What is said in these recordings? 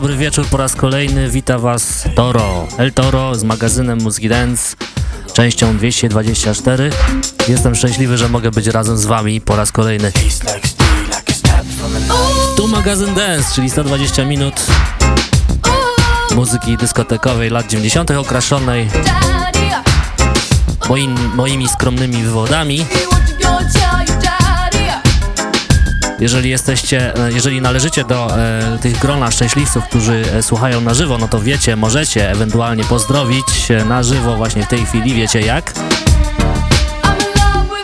Dobry wieczór po raz kolejny. Wita Was Toro, El Toro z magazynem Muzyki Dance, częścią 224. Jestem szczęśliwy, że mogę być razem z Wami po raz kolejny. Tu magazyn Dance, czyli 120 minut muzyki dyskotekowej lat 90. okraszonej moimi, moimi skromnymi wywodami. Jeżeli jesteście, jeżeli należycie do e, tych grona szczęśliwców, którzy e, słuchają na żywo, no to wiecie, możecie ewentualnie pozdrowić na żywo właśnie w tej chwili, wiecie jak.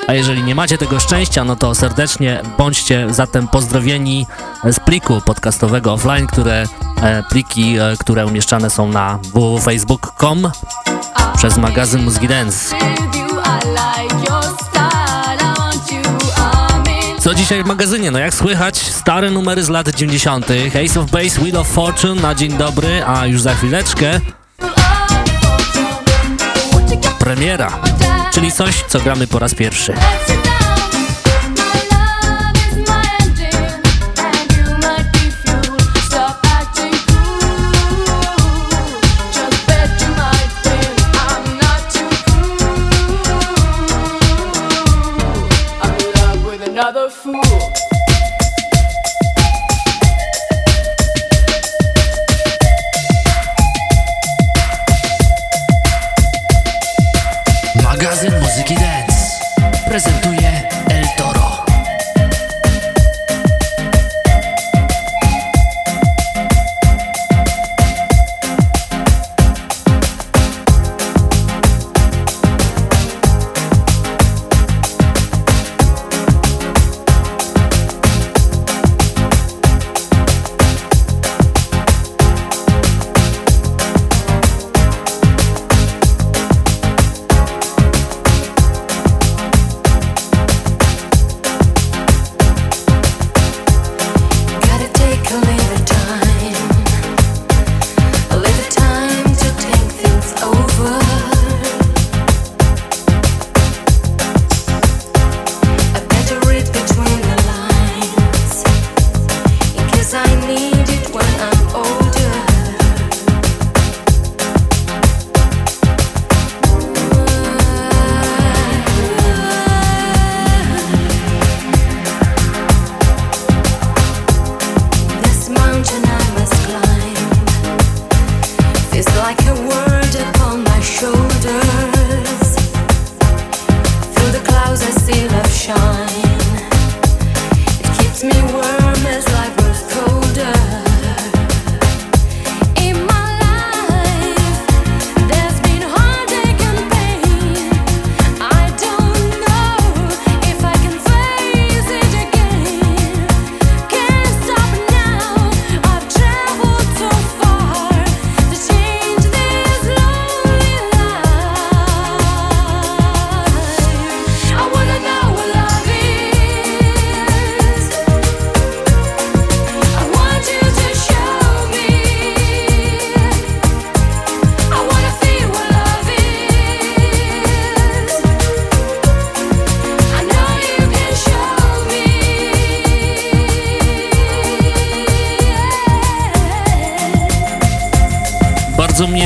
A jeżeli nie macie tego szczęścia, no to serdecznie bądźcie zatem pozdrowieni z pliku podcastowego offline, które e, pliki, e, które umieszczane są na www.facebook.com przez magazyn Mózgi Dance. Co dzisiaj w magazynie? No jak słychać, stare numery z lat 90. Ace of Base, Wheel of Fortune na dzień dobry, a już za chwileczkę premiera, czyli coś, co gramy po raz pierwszy.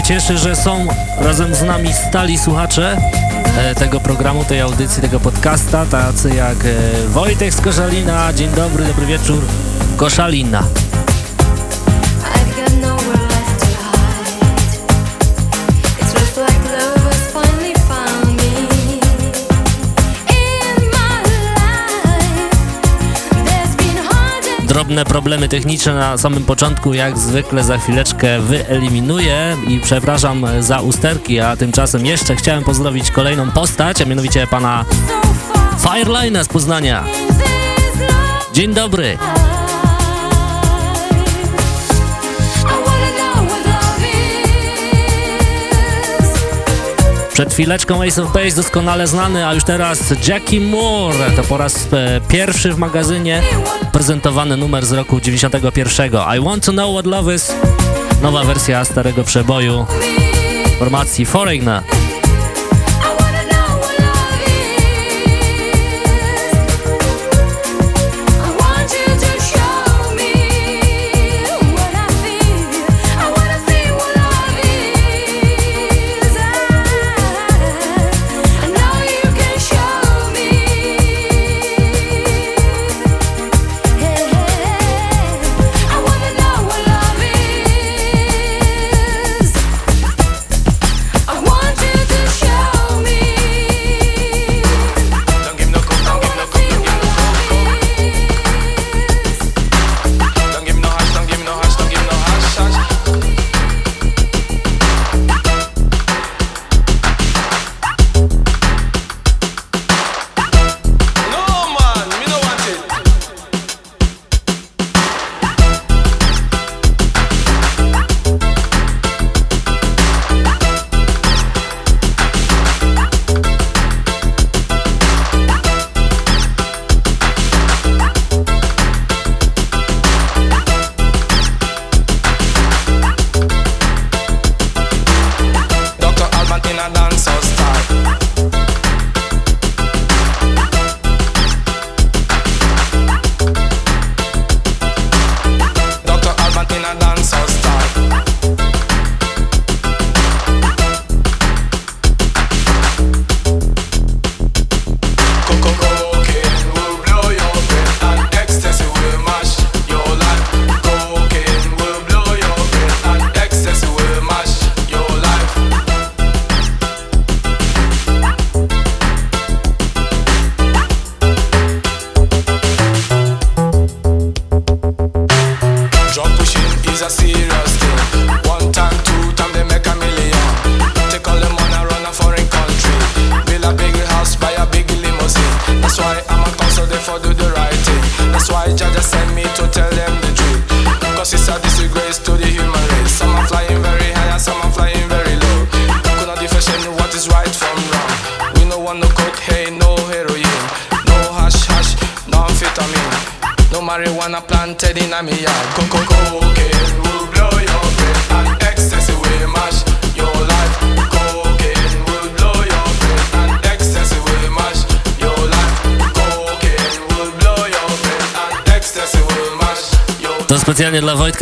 Cieszy, że są razem z nami stali słuchacze e, tego programu, tej audycji, tego podcasta, tacy jak e, Wojtek z Koszalina. Dzień dobry, dobry wieczór. Koszalina. Drobne problemy techniczne na samym początku, jak zwykle za chwileczkę wyeliminuję i przepraszam za usterki, a tymczasem jeszcze chciałem pozdrowić kolejną postać, a mianowicie pana Firelina z Poznania. Dzień dobry. Przed chwileczką Ace of Base doskonale znany, a już teraz Jackie Moore. To po raz e, pierwszy w magazynie prezentowany numer z roku 91. I Want to Know What Love Is. Nowa wersja starego przeboju formacji Foreigner.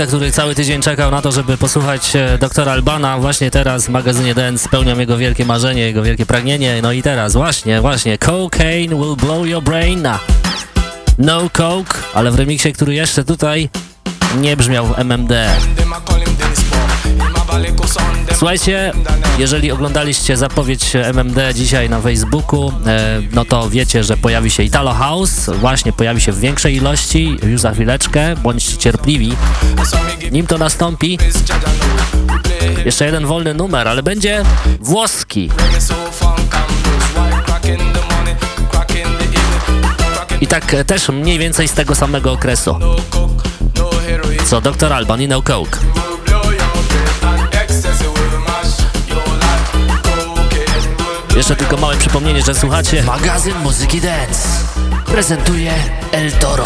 Który cały tydzień czekał na to, żeby posłuchać e, doktora Albana. Właśnie teraz w magazynie Dance spełniam jego wielkie marzenie, jego wielkie pragnienie. No i teraz właśnie, właśnie Cocaine will blow your brain. No Coke, ale w remiksie, który jeszcze tutaj nie brzmiał w MMD. Słuchajcie, jeżeli oglądaliście zapowiedź MMD dzisiaj na Facebooku, e, no to wiecie, że pojawi się Italo House, właśnie pojawi się w większej ilości, już za chwileczkę, bądźcie cierpliwi. Nim to nastąpi, jeszcze jeden wolny numer, ale będzie włoski. I tak też mniej więcej z tego samego okresu. Co Dr. Alban i No Coke. Jeszcze tylko małe przypomnienie, że słuchacie magazyn Muzyki Dance. Prezentuje El Toro.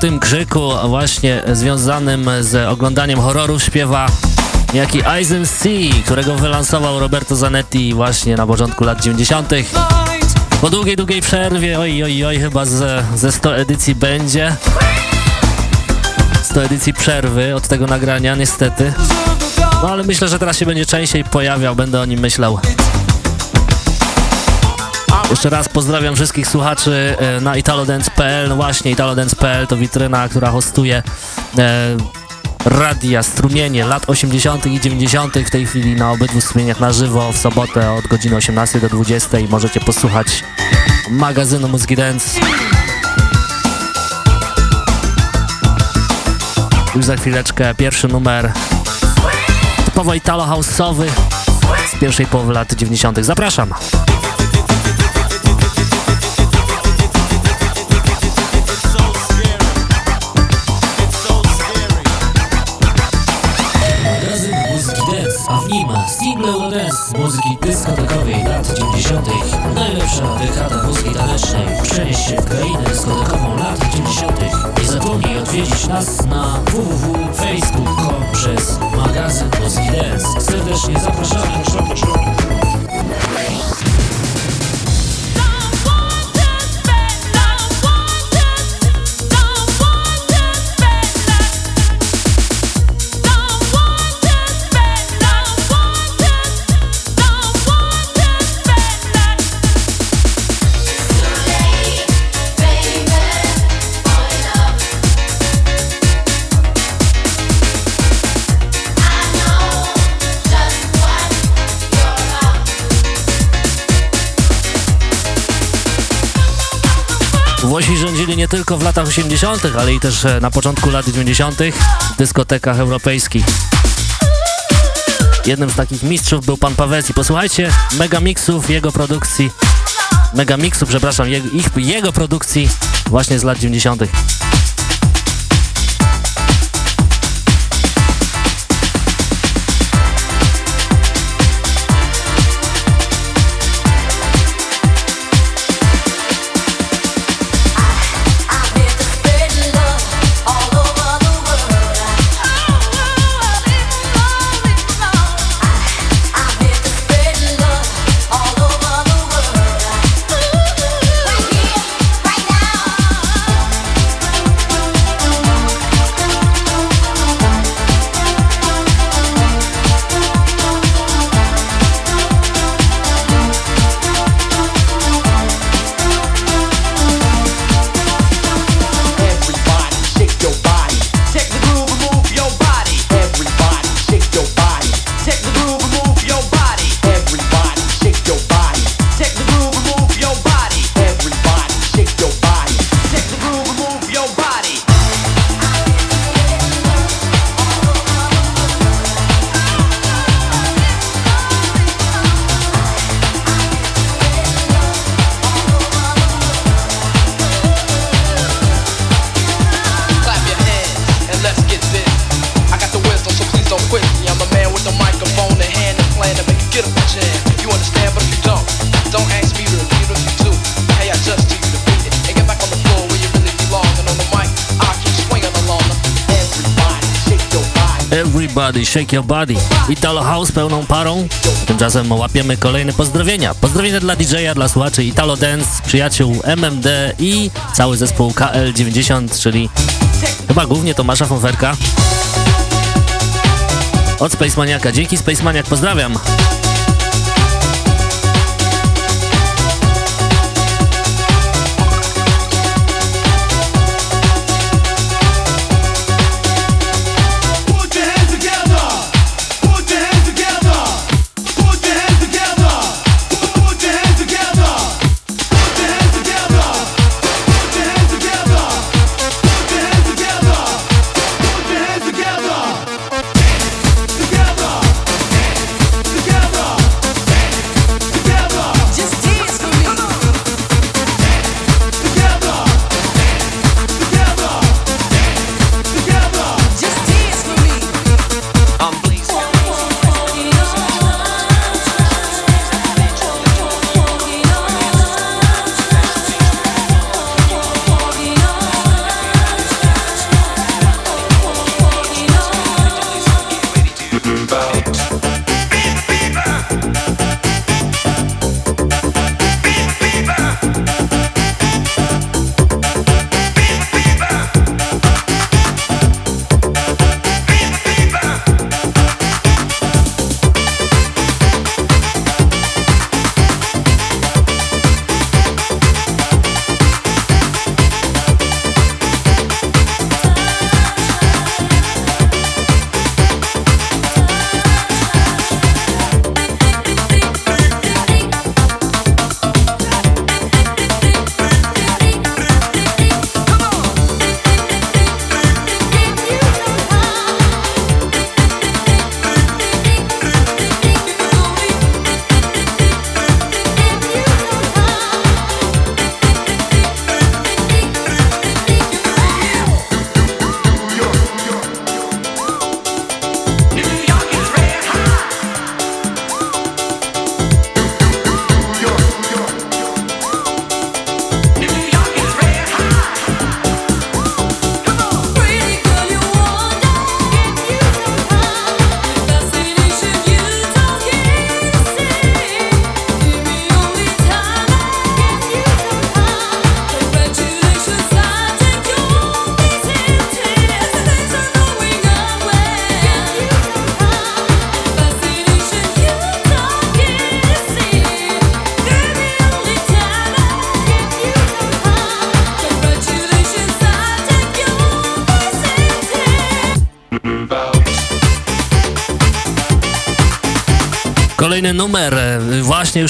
Tym krzyku właśnie związanym z oglądaniem horrorów śpiewa jaki Eisen C, którego wylansował Roberto Zanetti właśnie na początku lat 90. Po długiej, długiej przerwie, oj, oj, oj, chyba ze, ze 100 edycji będzie. 100 edycji przerwy od tego nagrania, niestety. No ale myślę, że teraz się będzie częściej pojawiał, będę o nim myślał. Jeszcze raz pozdrawiam wszystkich słuchaczy e, na italodance.pl. No właśnie italodance.pl to witryna, która hostuje e, radia, strumienie lat 80. i 90. w tej chwili na obydwu strumieniach na żywo w sobotę od godziny 18 do 20 możecie posłuchać magazynu Muzyki Dance. Już za chwileczkę pierwszy numer typowo italo-house'owy z pierwszej połowy lat 90. Zapraszam! nie tylko w latach 80., ale i też e, na początku lat 90. w dyskotekach europejskich. Jednym z takich mistrzów był pan Pawec i posłuchajcie megamiksów jego produkcji, megamiksu, przepraszam, jego, ich, jego produkcji właśnie z lat 90. Shake Your Body. Italo House pełną parą. Tymczasem łapiemy kolejne pozdrowienia. Pozdrowienia dla DJ-a, dla słuchaczy Italo Dance, przyjaciół MMD i cały zespół KL90, czyli chyba głównie Tomasza Fonferka. Od Spacemaniaka. Dzięki Spacemaniak, pozdrawiam.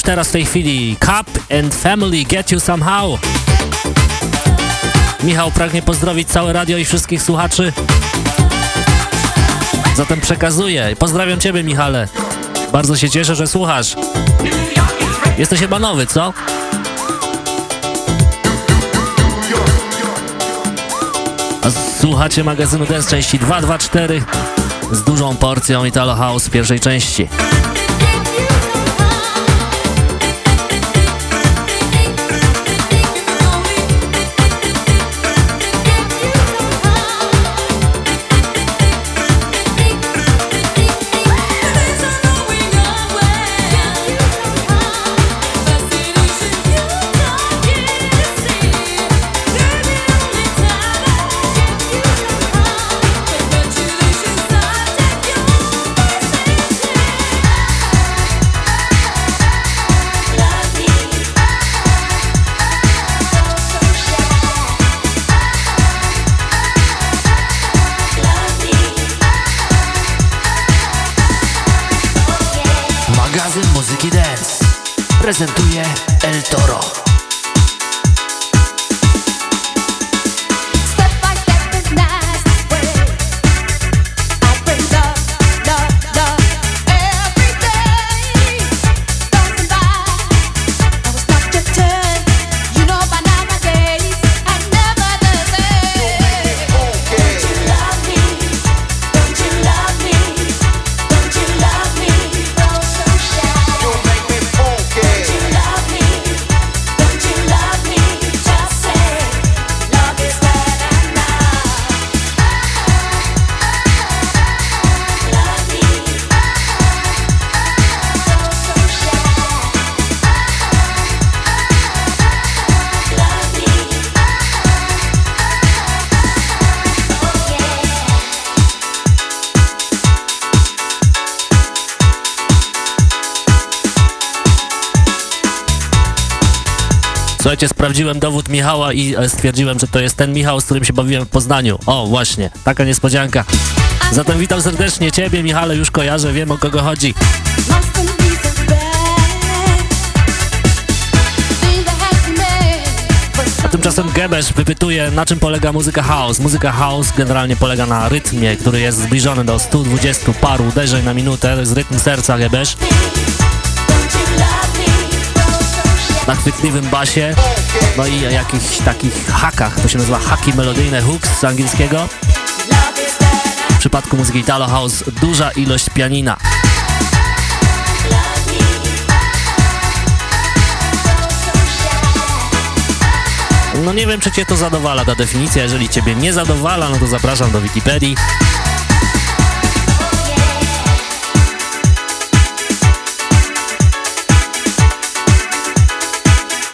teraz w tej chwili Cup and Family Get You Somehow. Michał pragnie pozdrowić całe radio i wszystkich słuchaczy. Zatem przekazuję. Pozdrawiam Ciebie, Michale. Bardzo się cieszę, że słuchasz. Jesteś chyba nowy, co? A słuchacie magazynu Dance części 224 z dużą porcją Italo House pierwszej części. Słuchajcie, sprawdziłem dowód Michała i e, stwierdziłem, że to jest ten Michał, z którym się bawiłem w Poznaniu. O, właśnie, taka niespodzianka. Zatem witam serdecznie Ciebie, Michale, już kojarzę, wiem o kogo chodzi. A tymczasem Gebesz wypytuje, na czym polega muzyka house. Muzyka house generalnie polega na rytmie, który jest zbliżony do 120 paru uderzeń na minutę. To jest rytm serca Gebesz. Na chwytliwym basie, no i jakichś takich hakach, to się nazywa haki melodyjne, hooks z angielskiego. W przypadku muzyki Italo House duża ilość pianina. No nie wiem, czy Cię to zadowala ta definicja. Jeżeli Ciebie nie zadowala, no to zapraszam do Wikipedii.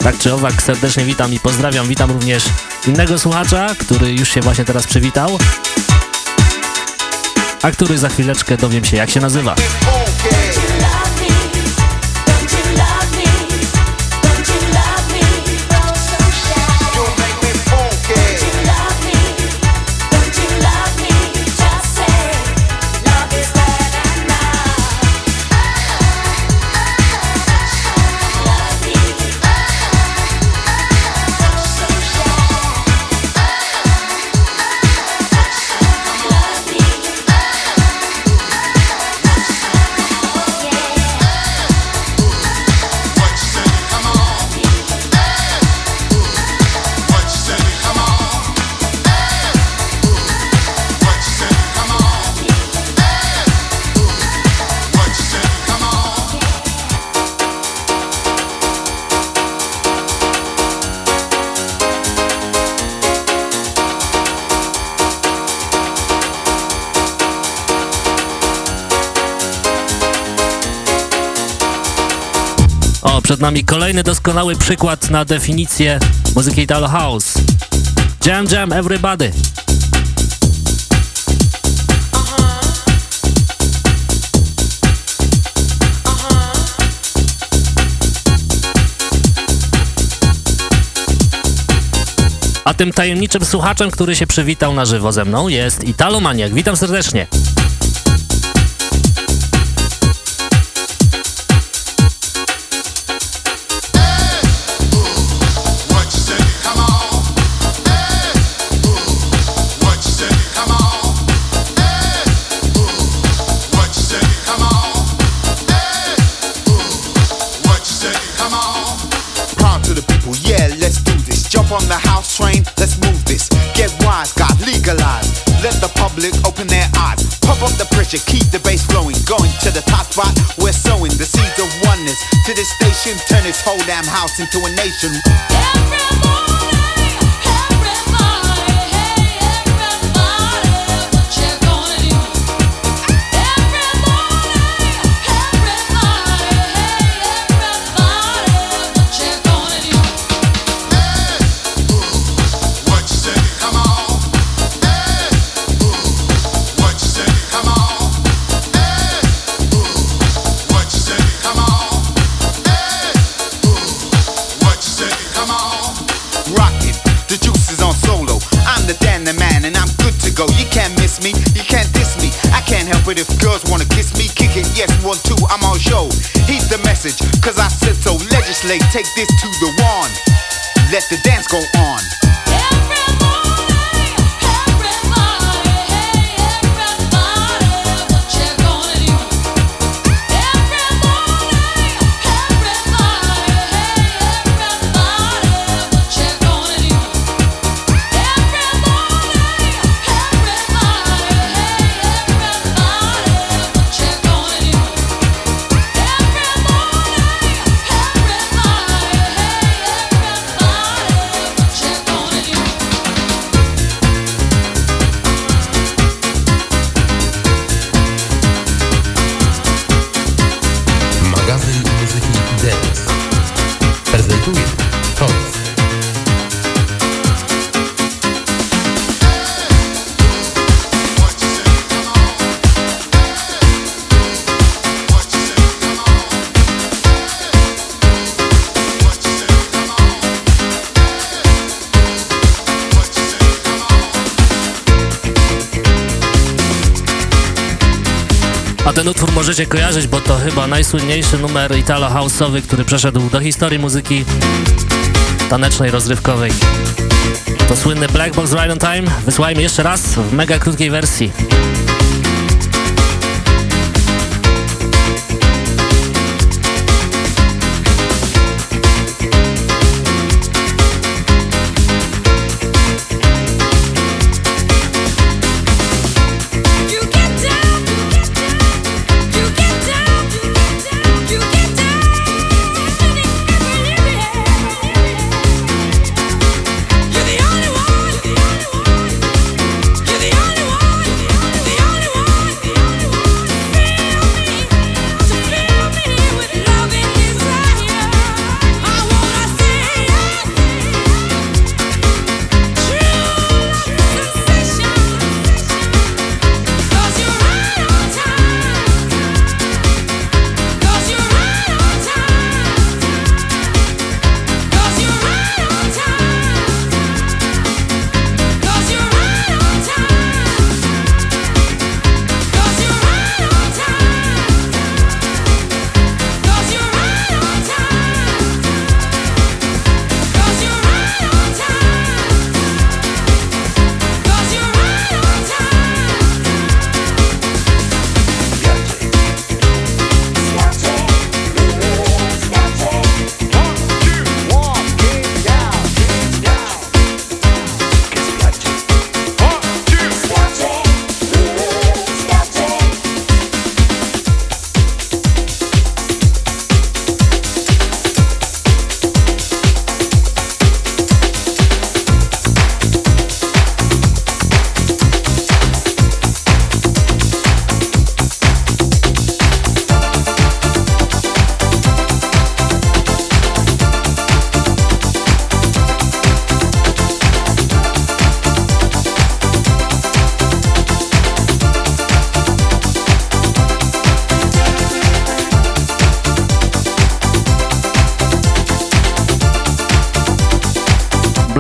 Tak czy owak, serdecznie witam i pozdrawiam. Witam również innego słuchacza, który już się właśnie teraz przywitał, a który za chwileczkę dowiem się, jak się nazywa. Przed nami kolejny doskonały przykład na definicję muzyki Italo House. Jam Jam Everybody. A tym tajemniczym słuchaczem, który się przywitał na żywo ze mną jest Italomaniak. Witam serdecznie. This whole damn house into a nation. Rockin', message, cause I said so. Legislate, take this to the one. Let the dance go on. Możecie kojarzyć, bo to chyba najsłynniejszy numer italo house'owy, który przeszedł do historii muzyki tanecznej, rozrywkowej. To słynny Black Box Ride on Time. Wysłajmy jeszcze raz w mega krótkiej wersji.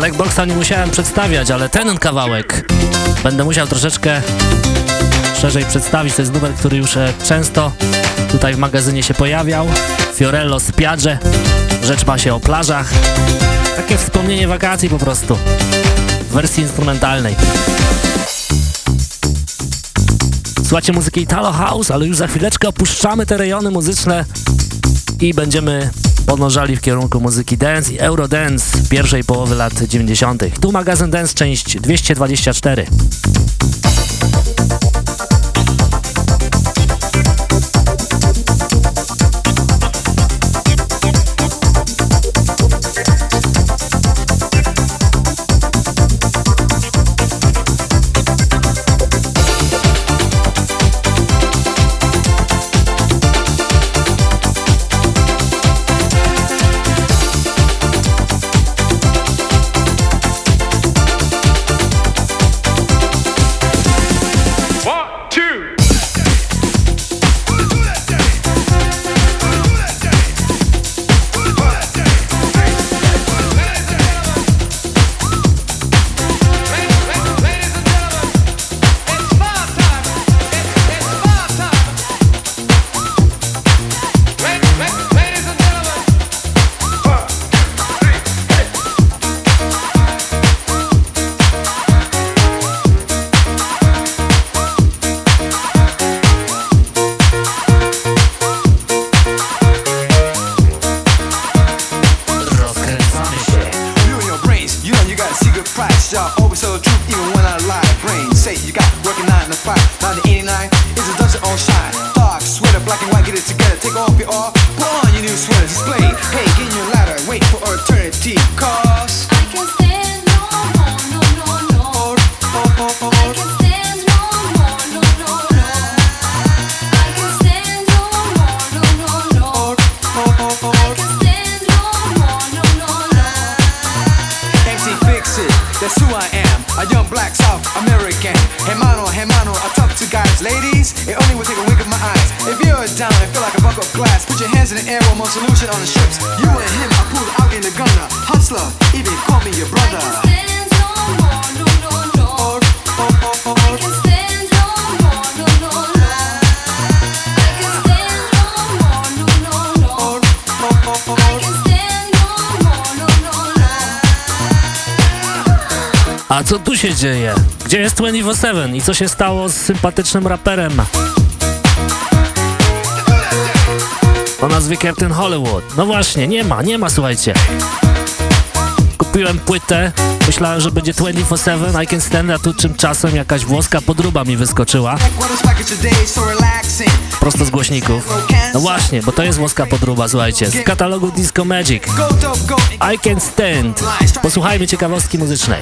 Black Boxa nie musiałem przedstawiać, ale ten kawałek będę musiał troszeczkę szerzej przedstawić. To jest numer, który już e, często tutaj w magazynie się pojawiał. Fiorello Spiagge. Rzecz ma się o plażach. Takie wspomnienie wakacji po prostu. W wersji instrumentalnej. Słuchajcie muzyki Italo House, ale już za chwileczkę opuszczamy te rejony muzyczne i będziemy podążali w kierunku muzyki dance i eurodance pierwszej połowy lat 90. Tu magazyn Dance, część 224. 7 i co się stało z sympatycznym raperem o nazwie Captain Hollywood. No właśnie, nie ma, nie ma, słuchajcie. Kupiłem płytę, myślałem, że będzie 24-7, I can stand, a tu czasem jakaś włoska podruba mi wyskoczyła. Prosto z głośników. No właśnie, bo to jest włoska podruba, słuchajcie, z katalogu Disco Magic. I can stand. Posłuchajmy ciekawostki muzycznej.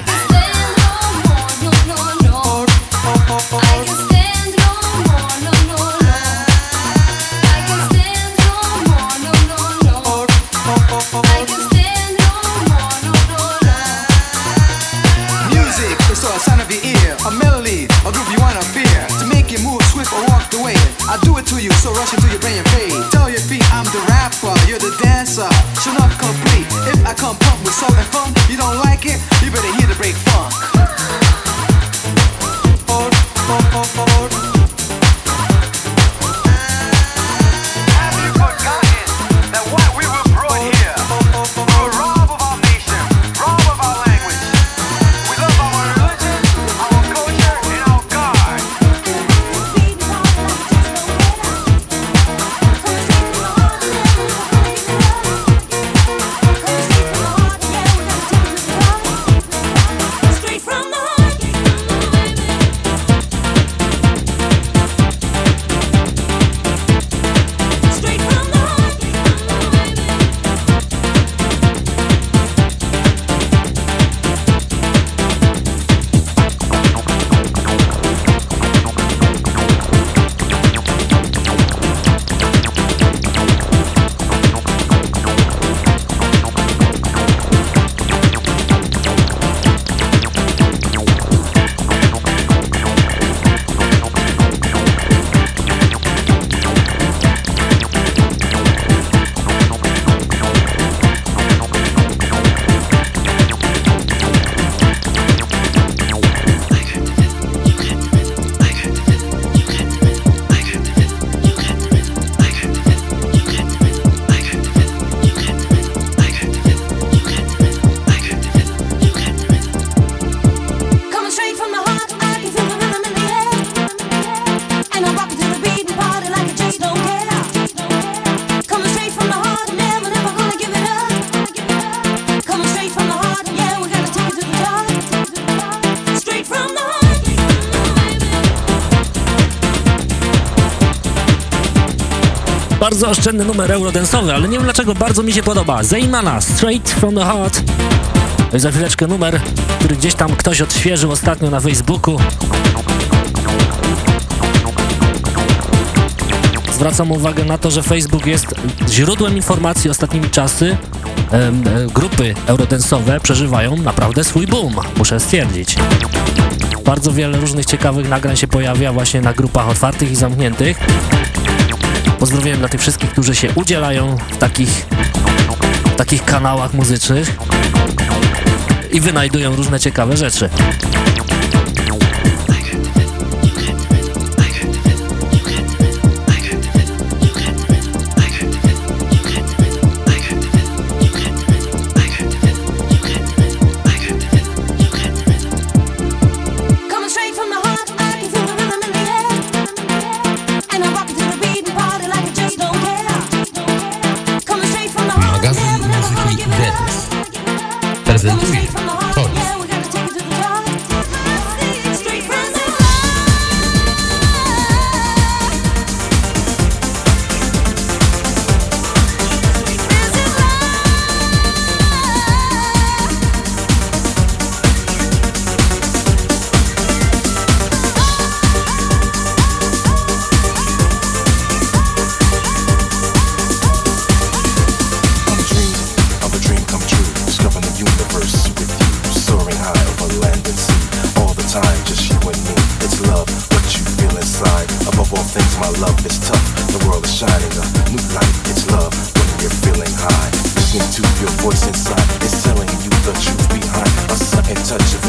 bardzo oszczędny numer eurodensowy, ale nie wiem dlaczego, bardzo mi się podoba. Zeymana, Straight From The Heart. No za chwileczkę numer, który gdzieś tam ktoś odświeżył ostatnio na Facebooku. Zwracam uwagę na to, że Facebook jest źródłem informacji ostatnimi czasy. E, grupy eurodensowe przeżywają naprawdę swój boom, muszę stwierdzić bardzo wiele różnych ciekawych nagrań się pojawia właśnie na grupach otwartych i zamkniętych. Pozdrowiłem dla tych wszystkich, którzy się udzielają w takich, w takich kanałach muzycznych i wynajdują różne ciekawe rzeczy. My love is tough, the world is shining a new light. It's love when you're feeling high. Listening to your voice inside, it's telling you the truth behind a sudden touch of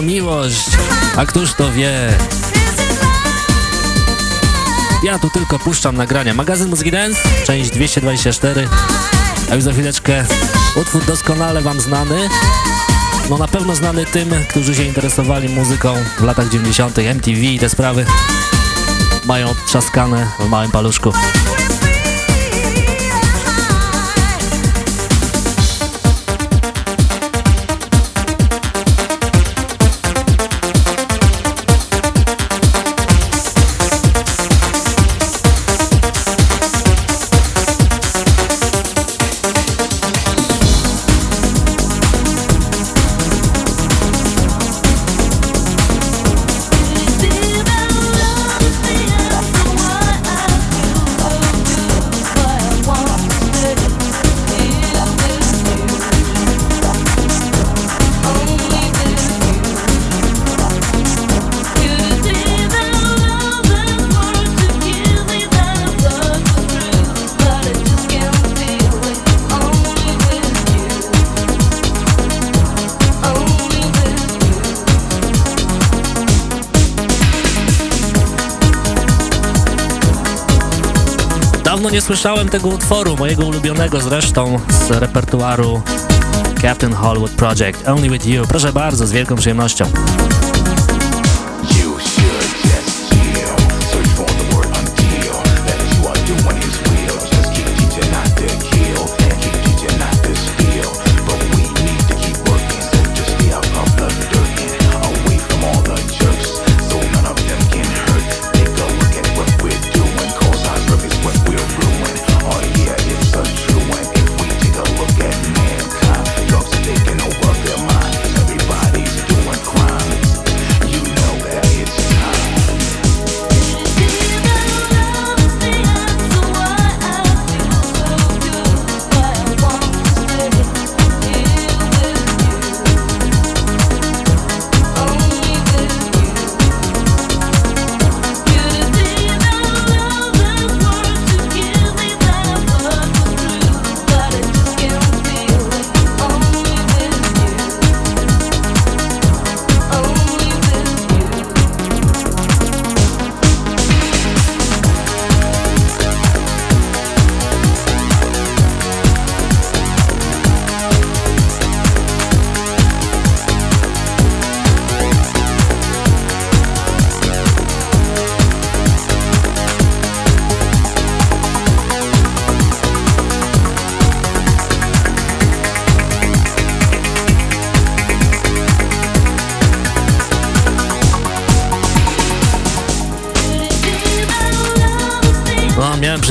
to miłość? A któż to wie? Ja tu tylko puszczam nagrania. Magazyn Muzyki Dance, część 224. A już za chwileczkę utwór doskonale wam znany. No na pewno znany tym, którzy się interesowali muzyką w latach 90. MTV i te sprawy mają trzaskane w małym paluszku. Dawno nie słyszałem tego utworu, mojego ulubionego zresztą z repertuaru Captain Hollywood Project, Only With You. Proszę bardzo, z wielką przyjemnością.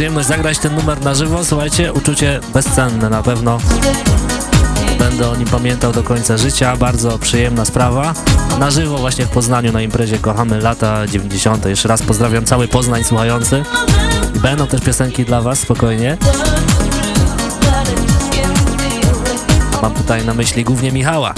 Przyjemność zagrać ten numer na żywo. Słuchajcie, uczucie bezcenne na pewno. Będę o nim pamiętał do końca życia. Bardzo przyjemna sprawa. Na żywo właśnie w Poznaniu na imprezie Kochamy lata 90. Jeszcze raz pozdrawiam cały Poznań słuchający. Będą też piosenki dla was, spokojnie. Mam tutaj na myśli głównie Michała.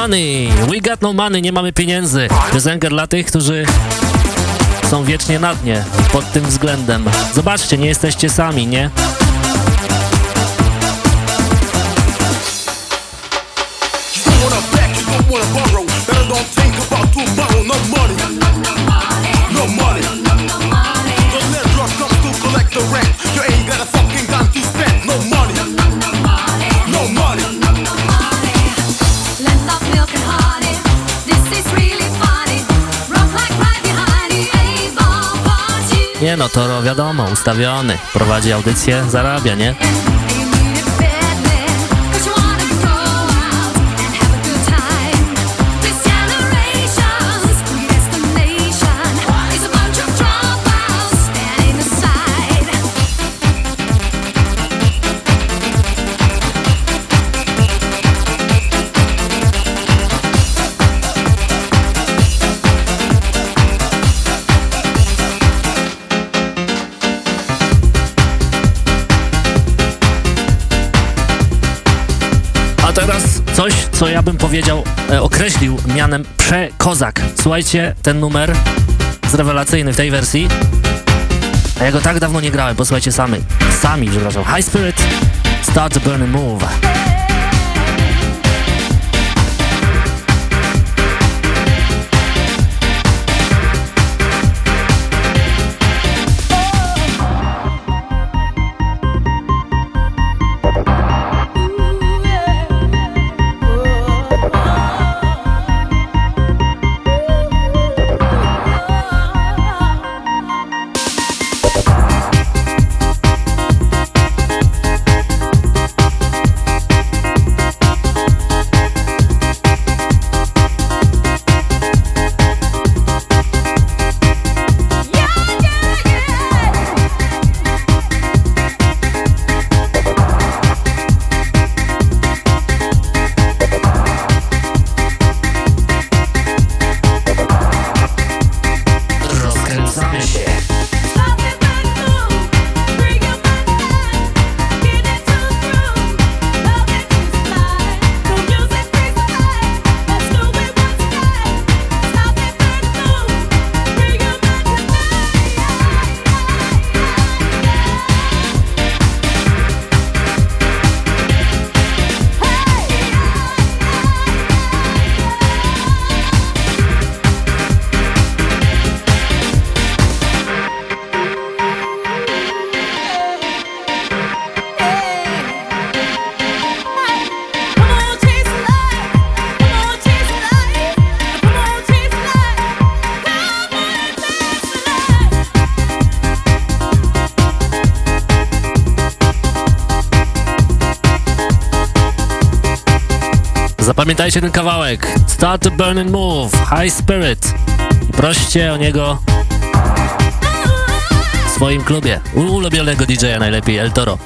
Money, we got no money, nie mamy pieniędzy. Piosenka dla tych, którzy są wiecznie na dnie pod tym względem. Zobaczcie, nie jesteście sami, nie? Nie no, Toro wiadomo, ustawiony, prowadzi audycję, zarabia, nie? Co ja bym powiedział, e, określił mianem przekozak. Słuchajcie, ten numer jest rewelacyjny w tej wersji. A ja go tak dawno nie grałem, posłuchajcie sami. Sami, przepraszam. High Spirit, Start to Burn and Move. Zapamiętajcie ten kawałek. Start to Burn and Move, High Spirit. I proście o niego w swoim klubie. U ulubionego DJ-a najlepiej, El Toro.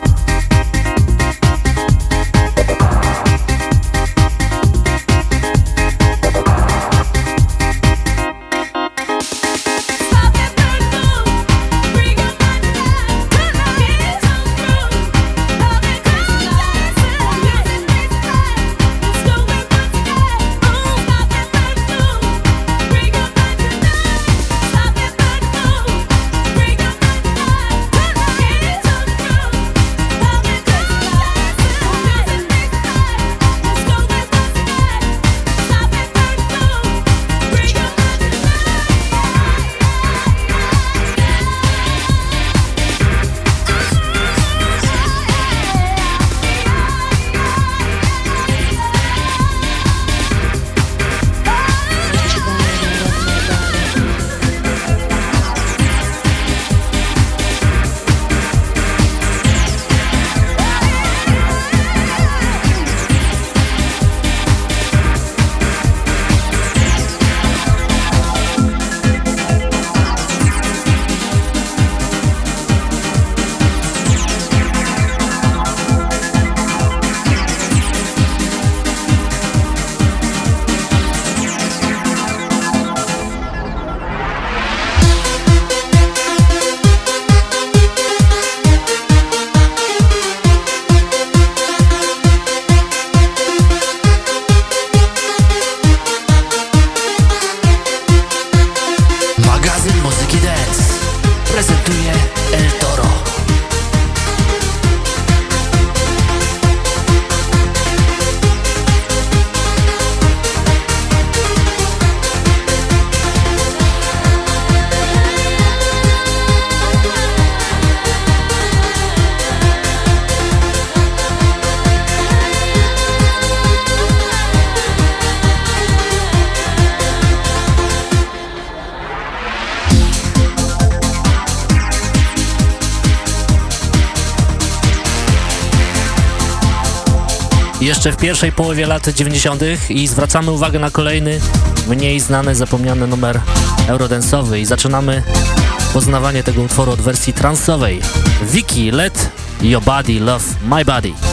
jeszcze w pierwszej połowie lat 90. i zwracamy uwagę na kolejny, mniej znany, zapomniany numer eurodensowy i zaczynamy poznawanie tego utworu od wersji transowej. Vicky Let Your Body Love My Body.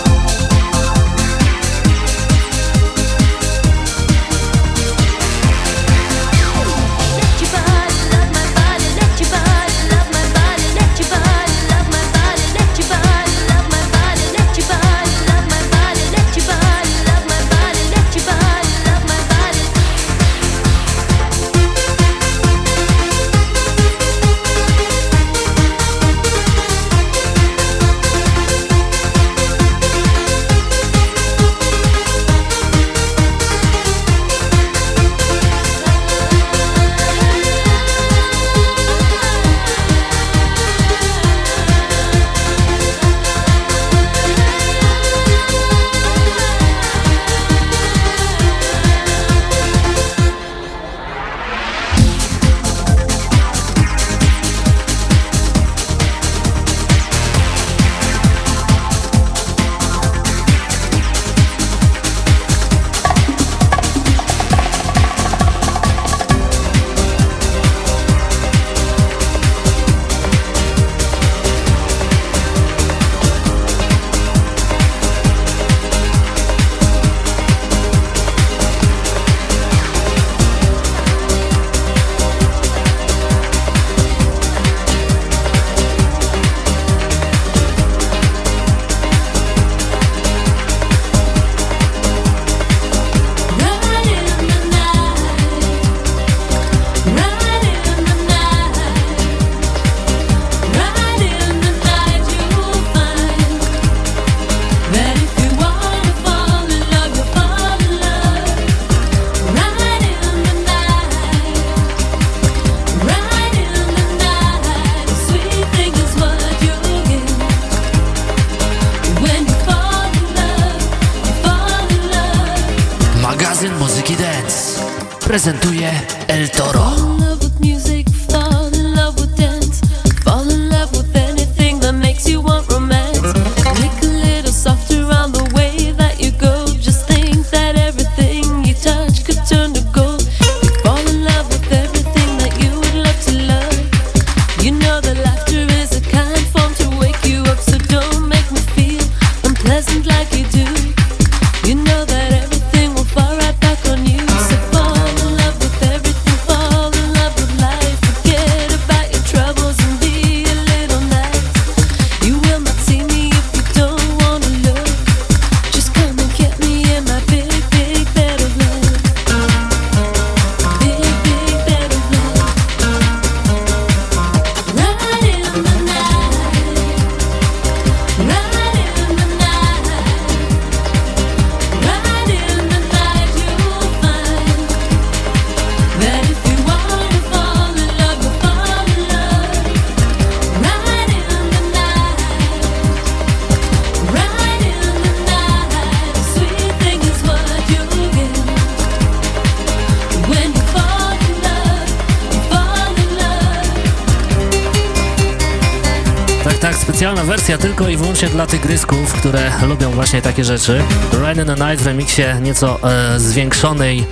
właśnie takie rzeczy. Rain in the Night w remiksie nieco e, zwiększonej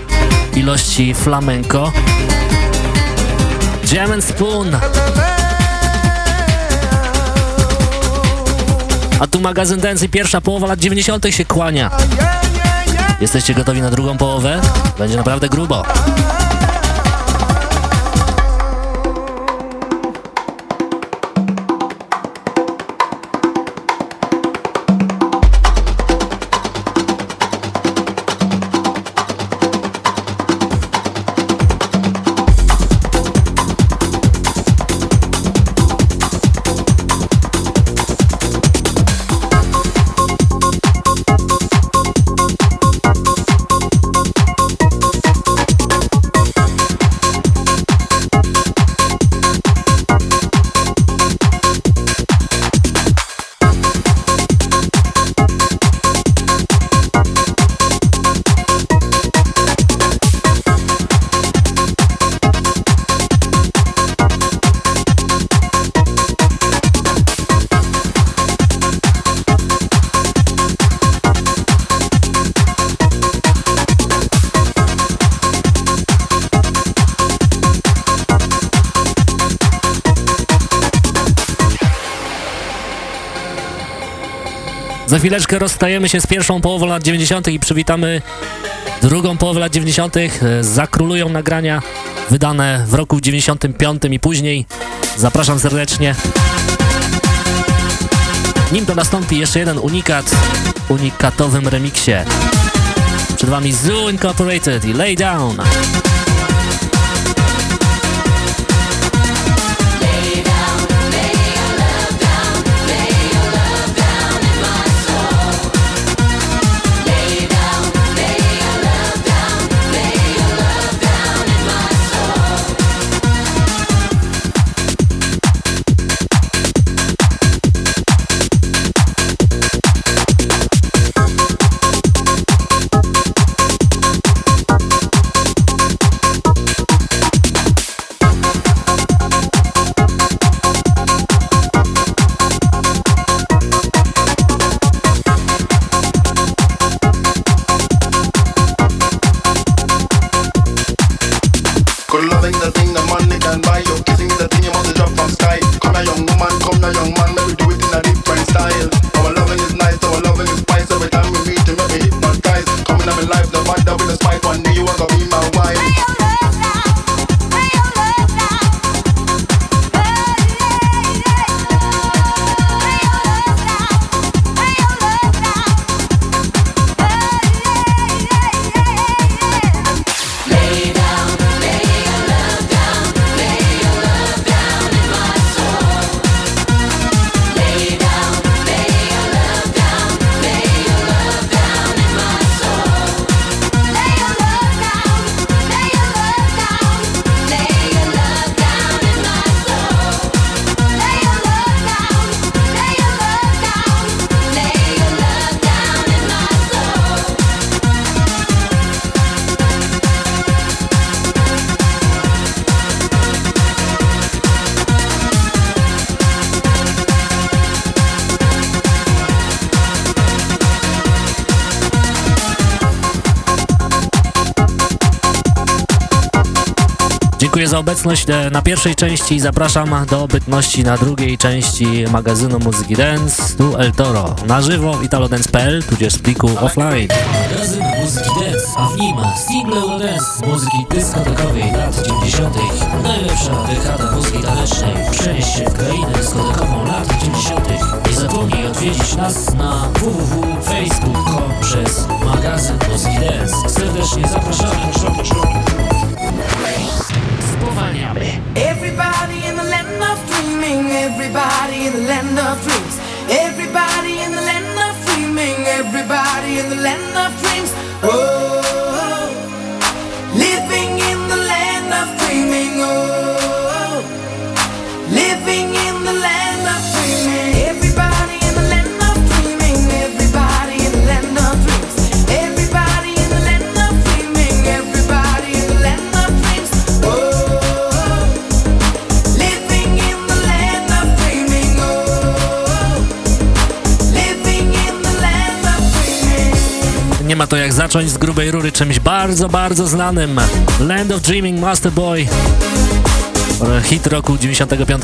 ilości flamenco. Jam and Spoon. A tu magazyn Dance pierwsza połowa lat 90. się kłania. Jesteście gotowi na drugą połowę? Będzie naprawdę grubo. Za chwileczkę rozstajemy się z pierwszą połową lat 90. i przywitamy drugą połowę lat 90. E, Zakrólują nagrania wydane w roku 95 i później. Zapraszam serdecznie. Nim to nastąpi jeszcze jeden unikat w unikatowym remiksie. Przed wami Zoo Incorporated i Lay Down. Obecność e, na pierwszej części i zapraszam do bytności na drugiej części magazynu Muzyki Dance. Tu El Toro. Na żywo italodance.pl, tudzież z pliku offline. Magazyn Muzyki Dance, a w nim single dance muzyki dyskotekowej lat 90. Najlepsza dekada muzyki tanecznej. Przenieś się w krainę dyskotekową lat 90. Nie zapomnij odwiedzić nas na www.facebook.com przez magazyn Muzyki Dance. Serdecznie zapraszamy. Spowalniamy. Everybody in the land of dreaming, everybody in the land of dreams. Everybody in the land of dreaming, everybody in the land of dreams. Oh, zacząć z grubej rury czymś bardzo, bardzo znanym. Land of Dreaming Master Boy. Hit roku 95.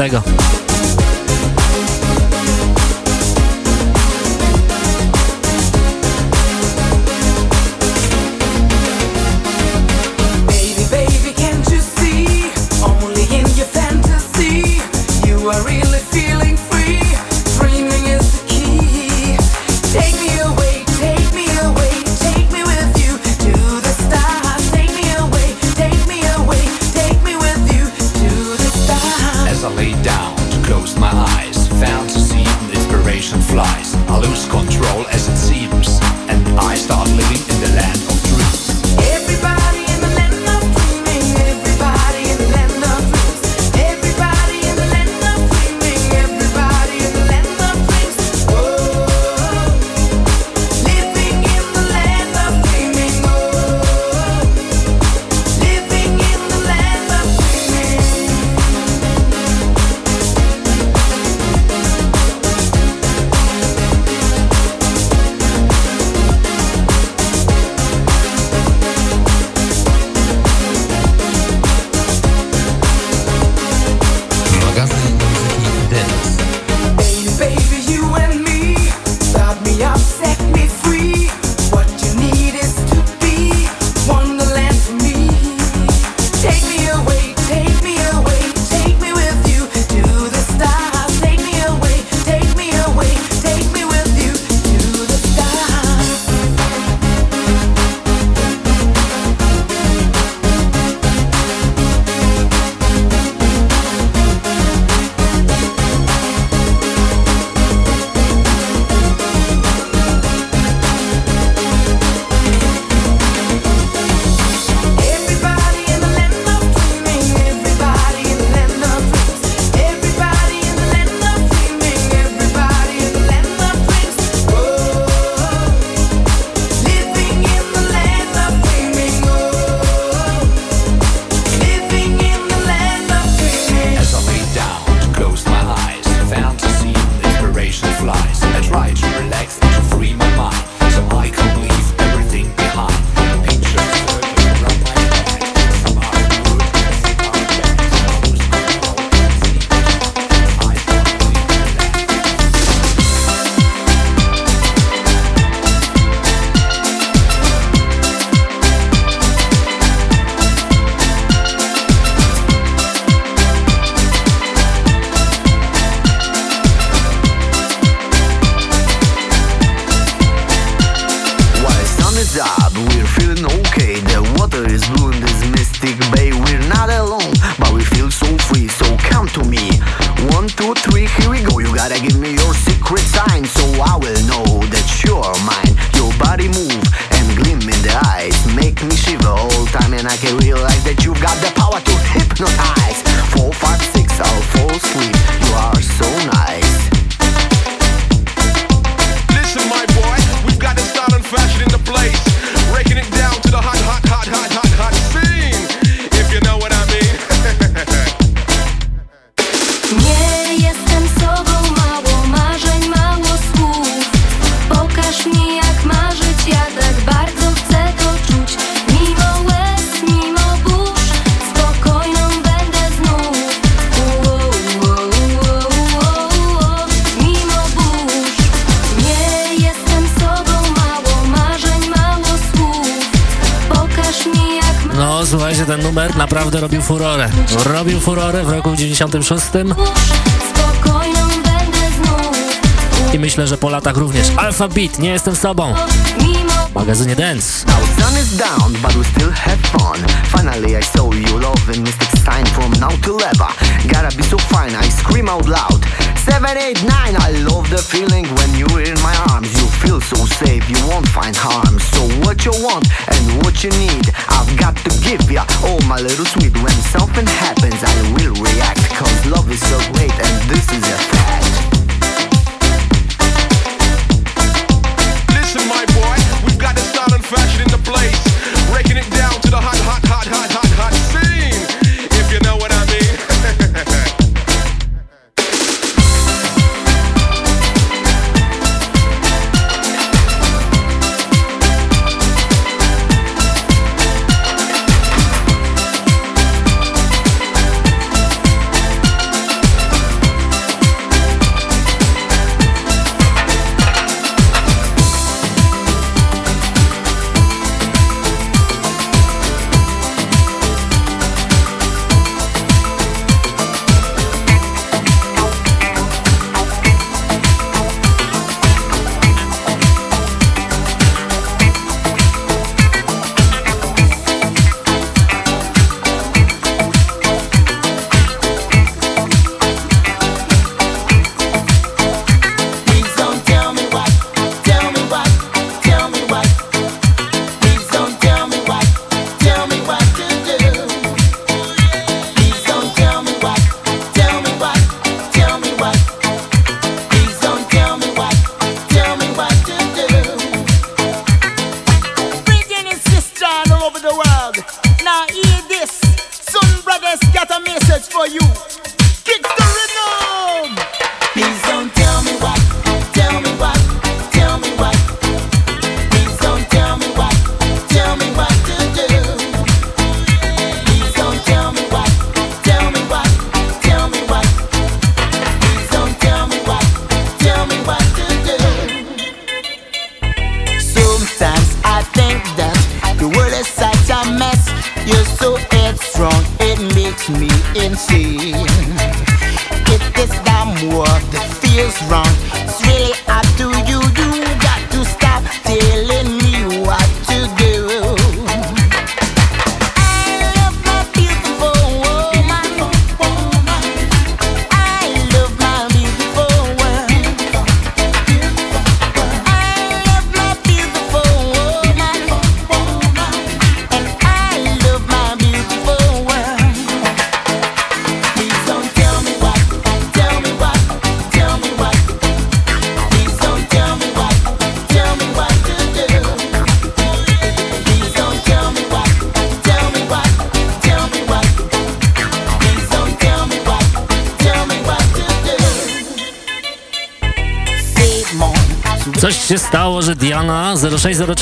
szóstym. I myślę, że po latach również. Alpha Beat, nie jestem sobą. W magazynie Dance. Now sun is down, but we still have fun. Finally I saw you love loving mystic sign from now till ever. Gotta be so fine, I scream out loud. seven, eight, nine. I love the feeling when you're in my arms. You feel so safe, you won't find harm. So what you want and what you need, I've got to give ya. Oh my little sweet, when something happens, I will react. Cause love is so great and this is a fact.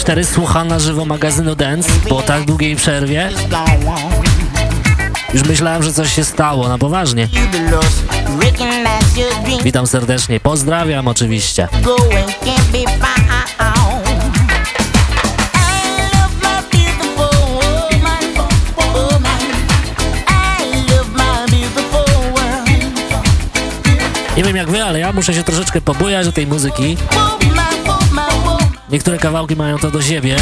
24 słucha na żywo magazynu Dance po tak długiej przerwie. Już myślałem, że coś się stało, na poważnie. Witam serdecznie, pozdrawiam oczywiście. Nie wiem jak wy, ale ja muszę się troszeczkę pobujać do tej muzyki. Niektóre kawałki mają to do siebie,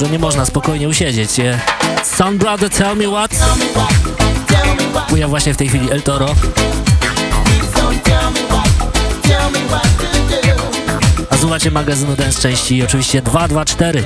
że nie można spokojnie usiedzieć. Sun Brother, Tell Me What pływa właśnie w tej chwili El Toro. A słuchacie magazynu Dance części oczywiście 224.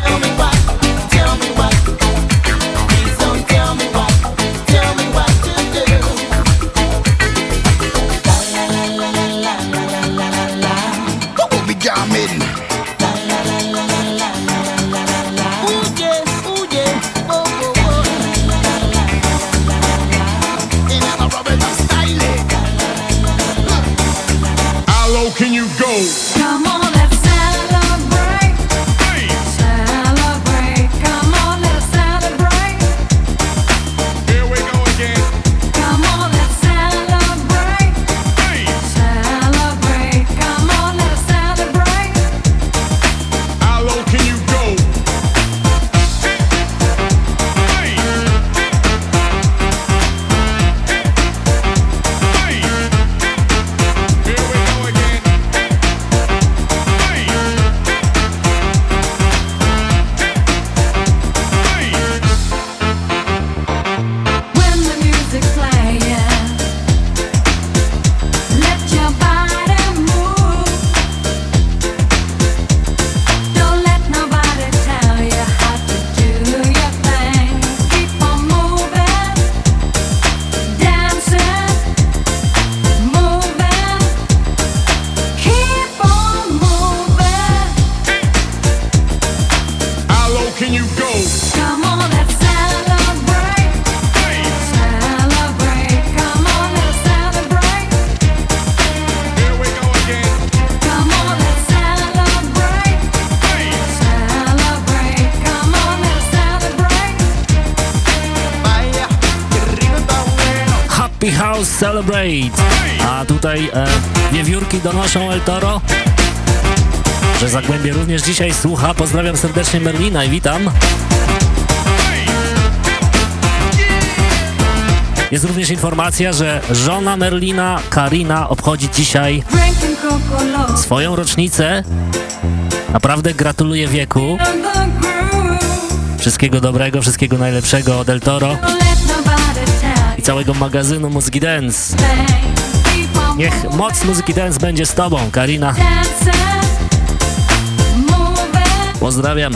tutaj e, wiewiórki donoszą El Toro, że Zagłębie również dzisiaj słucha. Pozdrawiam serdecznie Merlina i witam. Jest również informacja, że żona Merlina, Karina, obchodzi dzisiaj swoją rocznicę. Naprawdę gratuluję wieku. Wszystkiego dobrego, wszystkiego najlepszego od El Toro i całego magazynu Mózgi Dance. Niech moc muzyki dance będzie z Tobą, Karina. Pozdrawiam.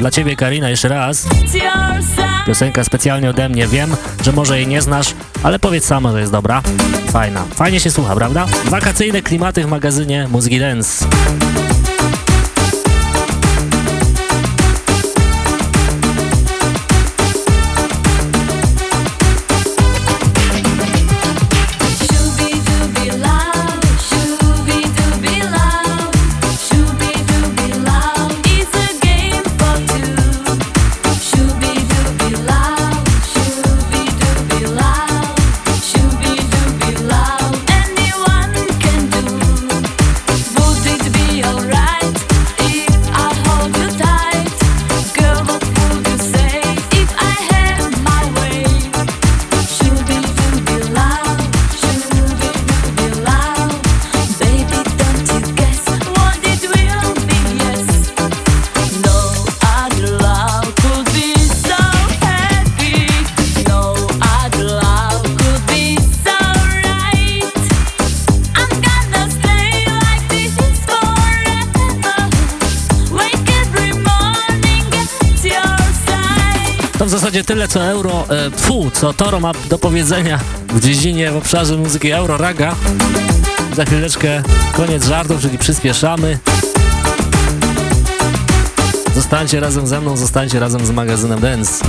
dla Ciebie Karina jeszcze raz. Piosenka specjalnie ode mnie, wiem, że może jej nie znasz, ale powiedz sama, że jest dobra. Fajna. Fajnie się słucha, prawda? Wakacyjne klimaty w magazynie Mózgi Dance. Co Toro ma do powiedzenia w dziedzinie, w obszarze muzyki euro raga. Za chwileczkę koniec żartów, czyli przyspieszamy. Zostańcie razem ze mną, zostańcie razem z magazynem Dance.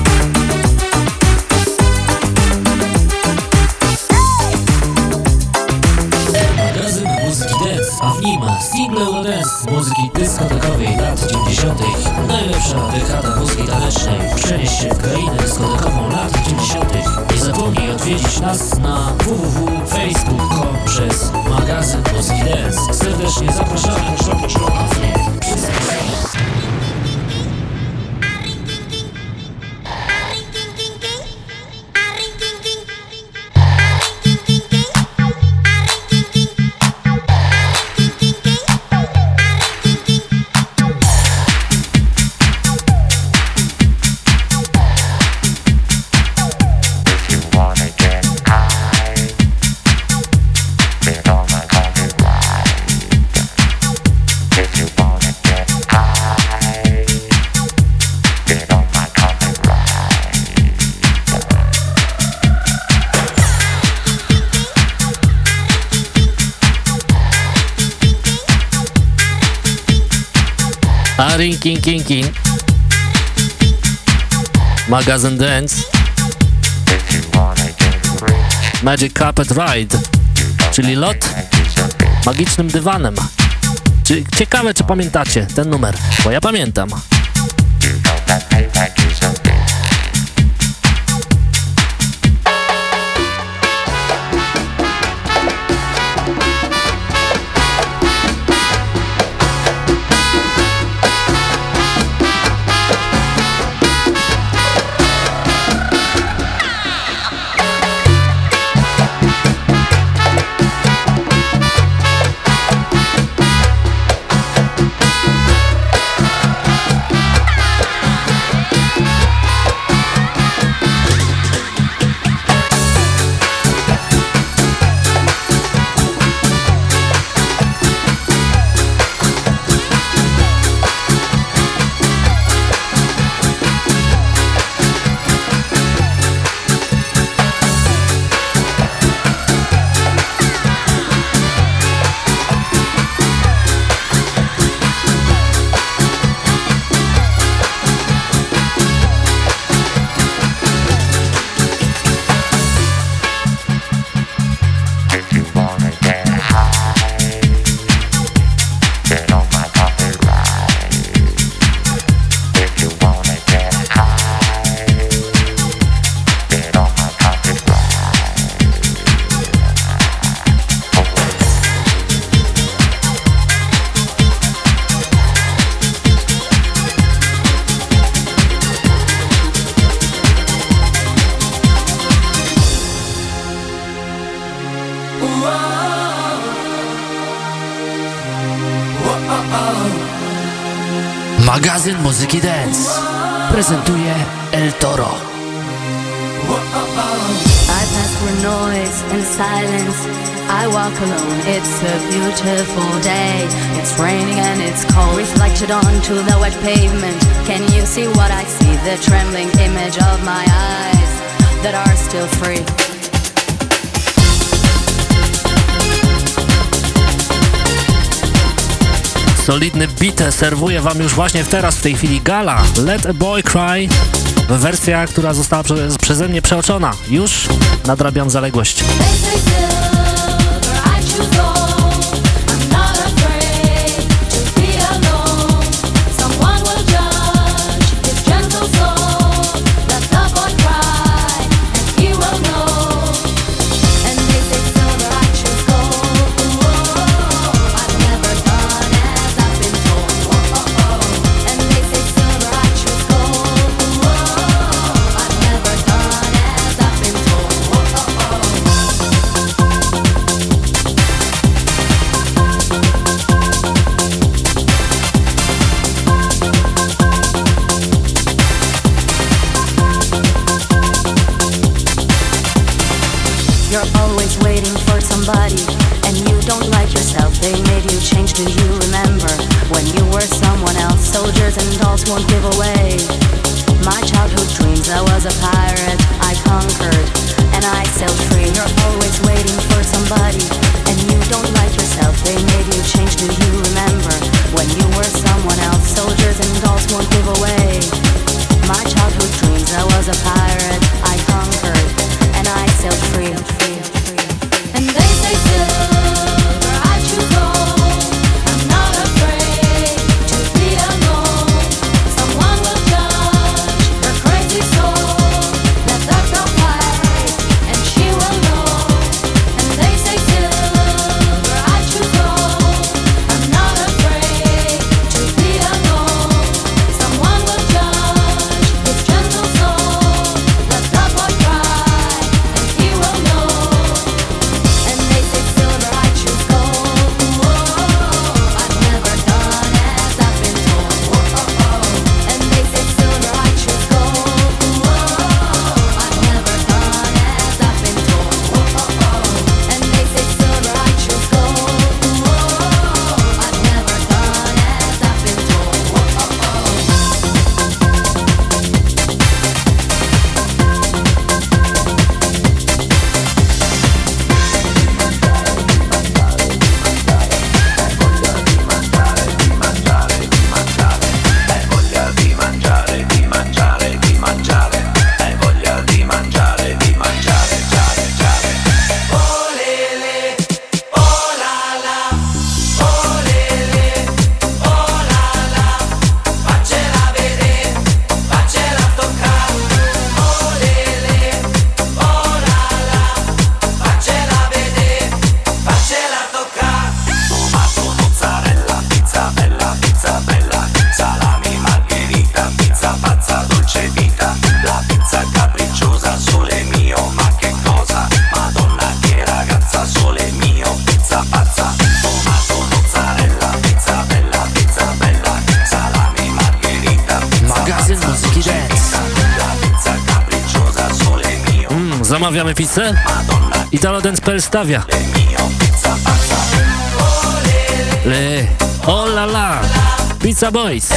Magazyn Dance. Magic Carpet Ride, czyli lot magicznym dywanem. Ciekawe, czy pamiętacie ten numer, bo ja pamiętam. Muzyki Dance prezentuje El Toro. I pass through noise and silence. I walk alone. It's a beautiful day. It's raining and it's cold. Reflected onto the wet pavement. Can you see what I see? The trembling image of my eyes that are still free. Solidny beat serwuje wam już właśnie teraz w tej chwili Gala. Let a Boy Cry. Wersja, która została prze, przeze mnie przeoczona. Już nadrabiam zaległość. ręce. Italo Dance.pl stawia. Le, oh la la, Pizza Boys.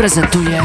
prezentuje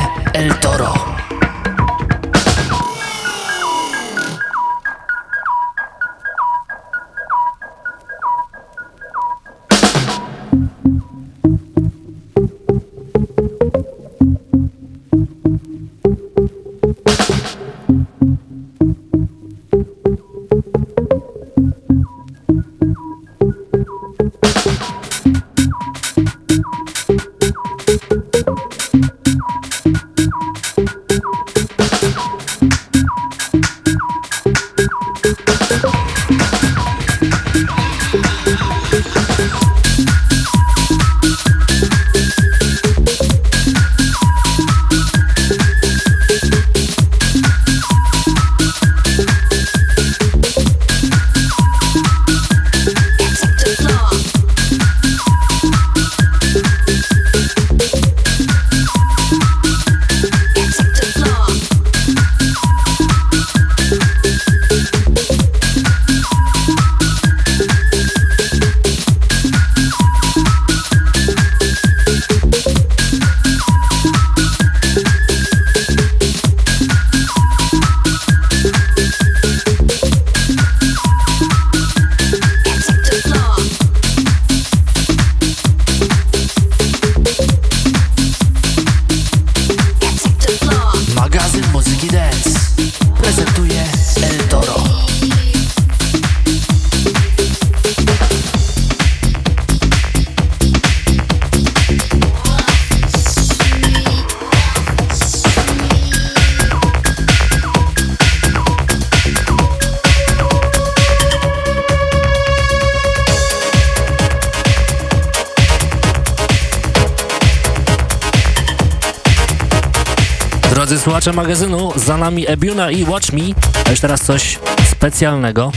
słuchacze magazynu, za nami Ebiuna i Watch Me, a już teraz coś specjalnego.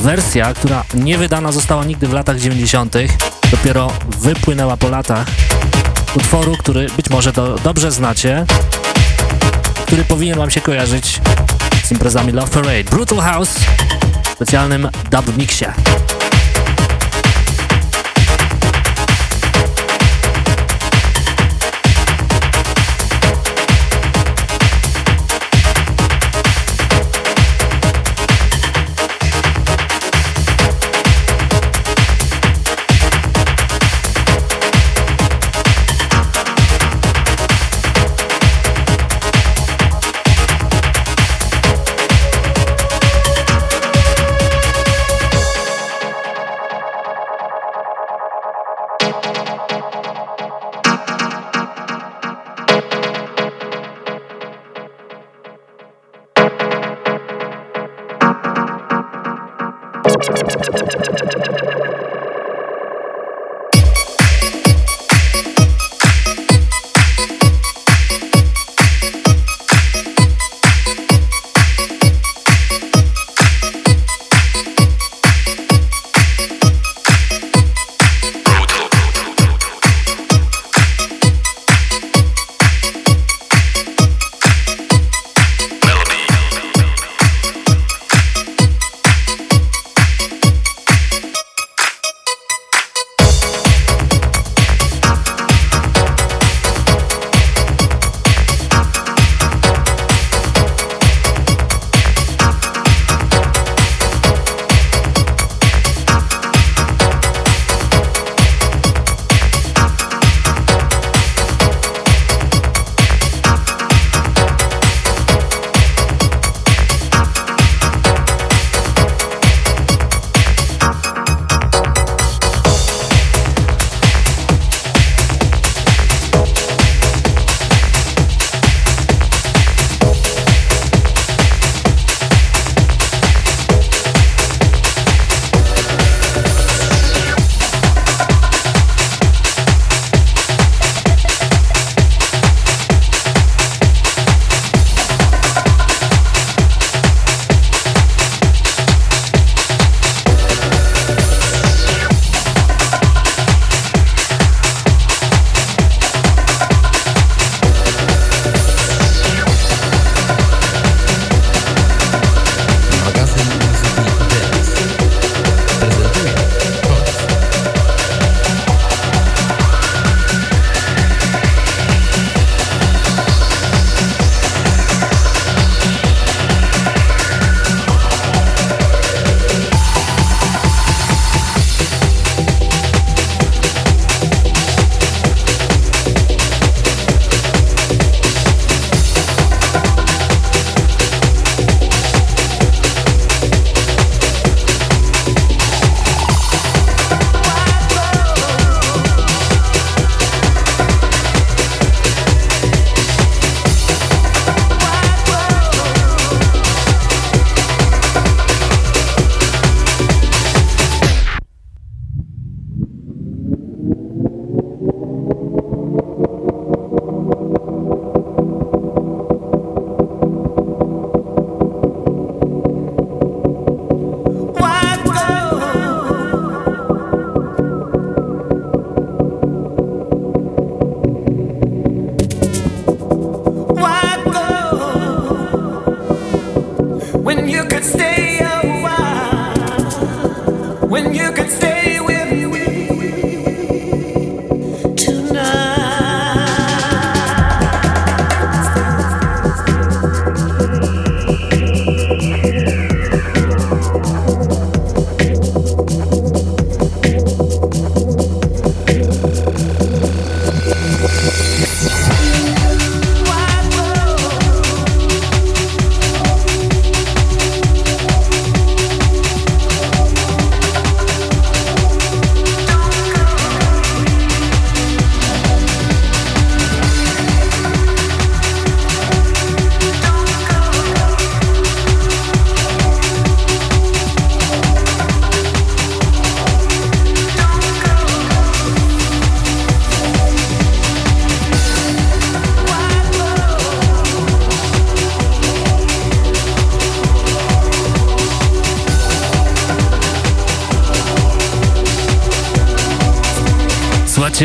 Wersja, która nie wydana została nigdy w latach 90., dopiero wypłynęła po latach utworu, który być może do, dobrze znacie, który powinien wam się kojarzyć z imprezami Love Parade. Brutal House w specjalnym dub mixie.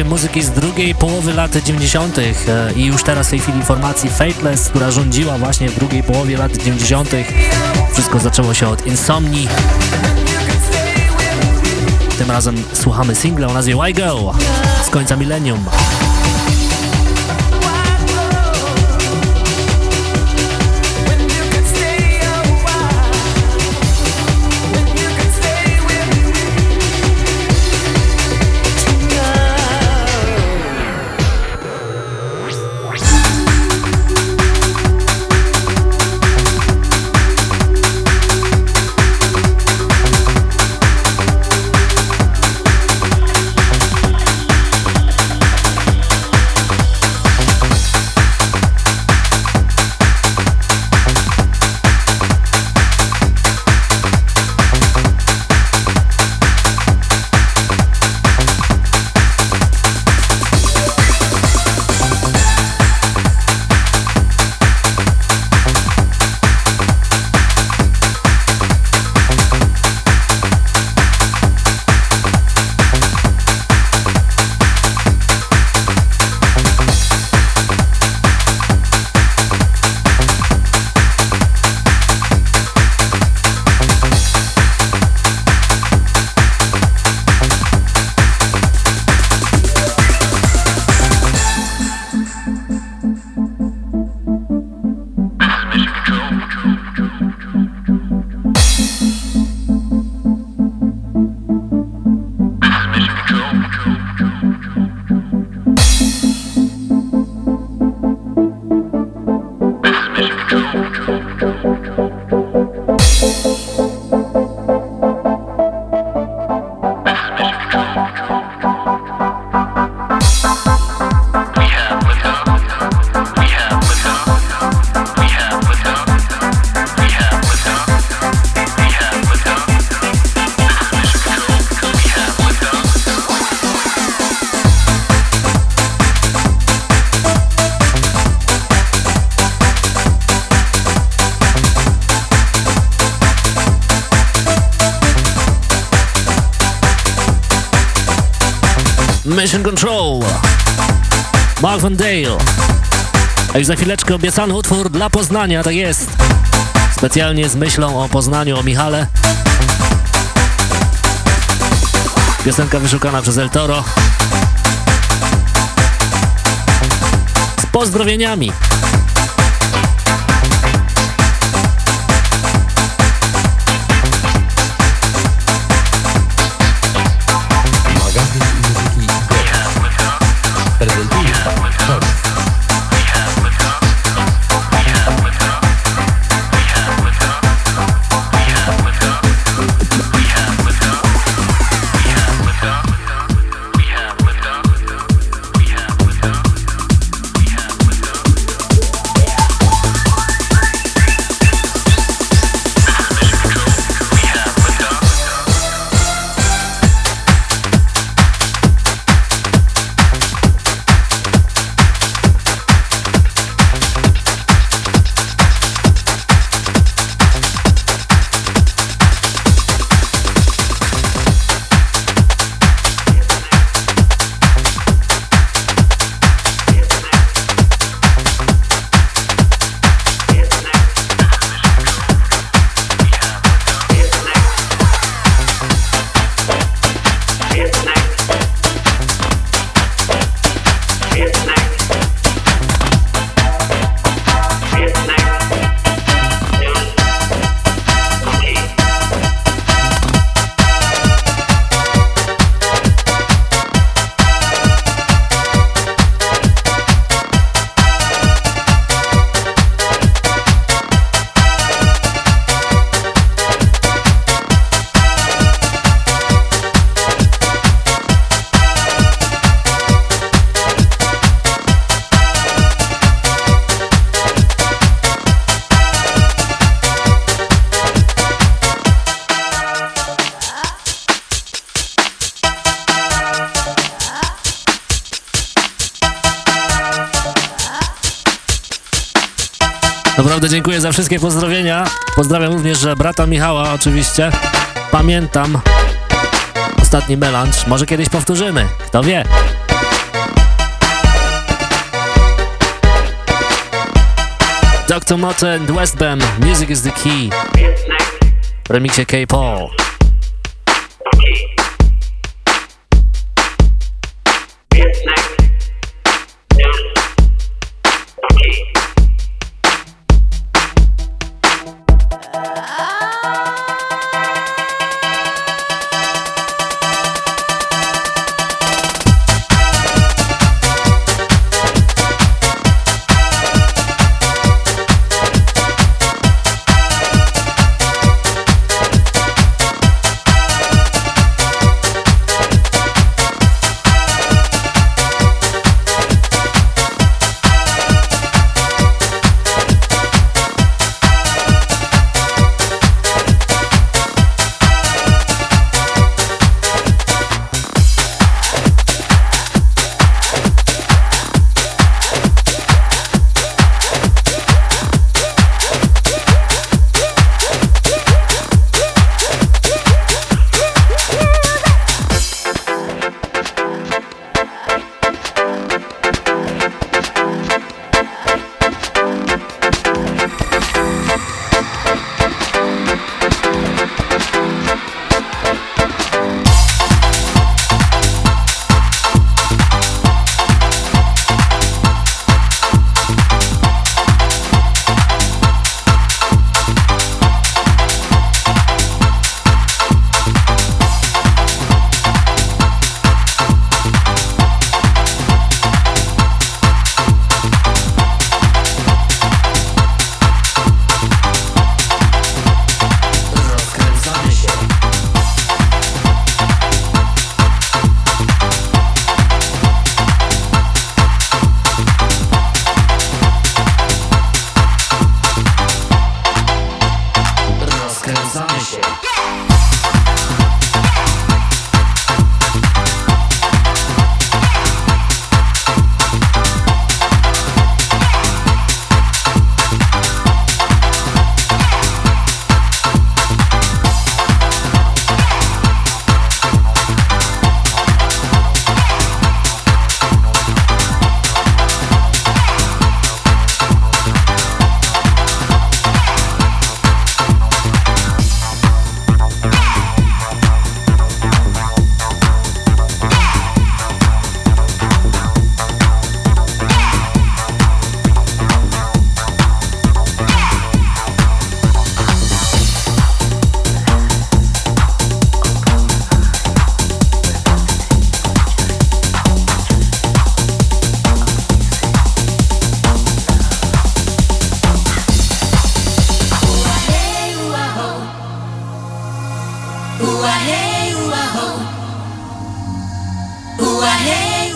Muzyki z drugiej połowy lat 90. e, i już teraz w tej chwili formacji Fateless, która rządziła właśnie w drugiej połowie lat 90. Wszystko zaczęło się od Insomni. Tym razem słuchamy singla o nazwie Why Go z końca milenium. A już za chwileczkę obiecany utwór dla Poznania, tak jest. Specjalnie z myślą o Poznaniu, o Michale. Piosenka wyszukana przez El Toro. Z pozdrowieniami dziękuję za wszystkie pozdrowienia. Pozdrawiam również brata Michała oczywiście. Pamiętam ostatni melanż. Może kiedyś powtórzymy, kto wie. Dr. Motte and Westbam, Music is the Key. W K-Paul.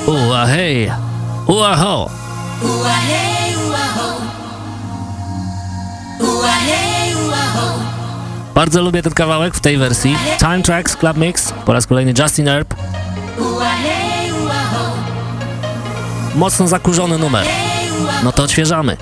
Ua hej, ua ho. Bardzo lubię ten kawałek w tej wersji. Time Tracks Club Mix, po raz kolejny Justin Earp. Mocno zakurzony numer. No to odświeżamy.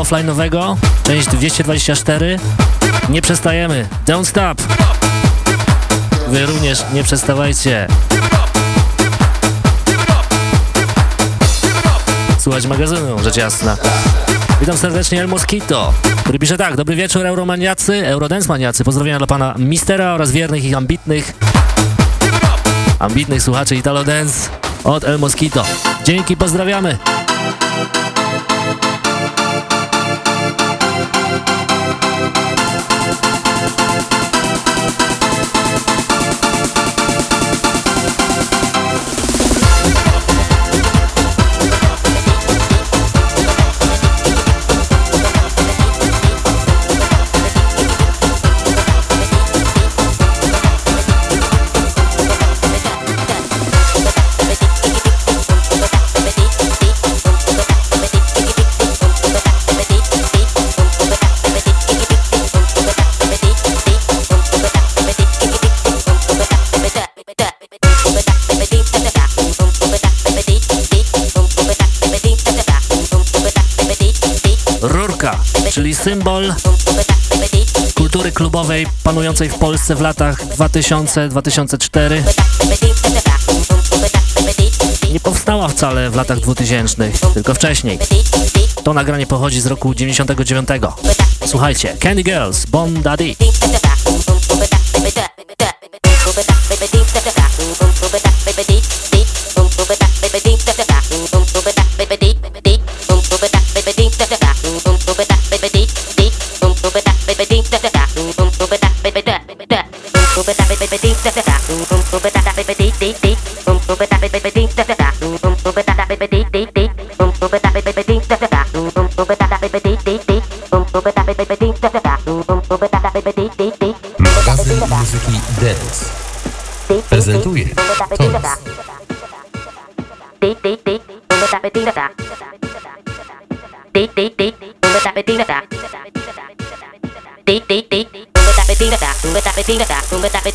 Pliku offline'owego, część 224. Nie przestajemy. Don't stop. Wy również nie przestawajcie. Słuchać magazynu, rzecz jasna. Witam serdecznie El Mosquito, który pisze tak. Dobry wieczór Euromaniacy, Eurodance maniacy. Pozdrowienia dla pana Mistera oraz wiernych i ambitnych ambitnych słuchaczy Italo Dance od El Mosquito. Dzięki, pozdrawiamy. Symbol kultury klubowej panującej w Polsce w latach 2000-2004. Nie powstała wcale w latach 2000, tylko wcześniej. To nagranie pochodzi z roku 99. Słuchajcie, Candy Girls, Bon Daddy.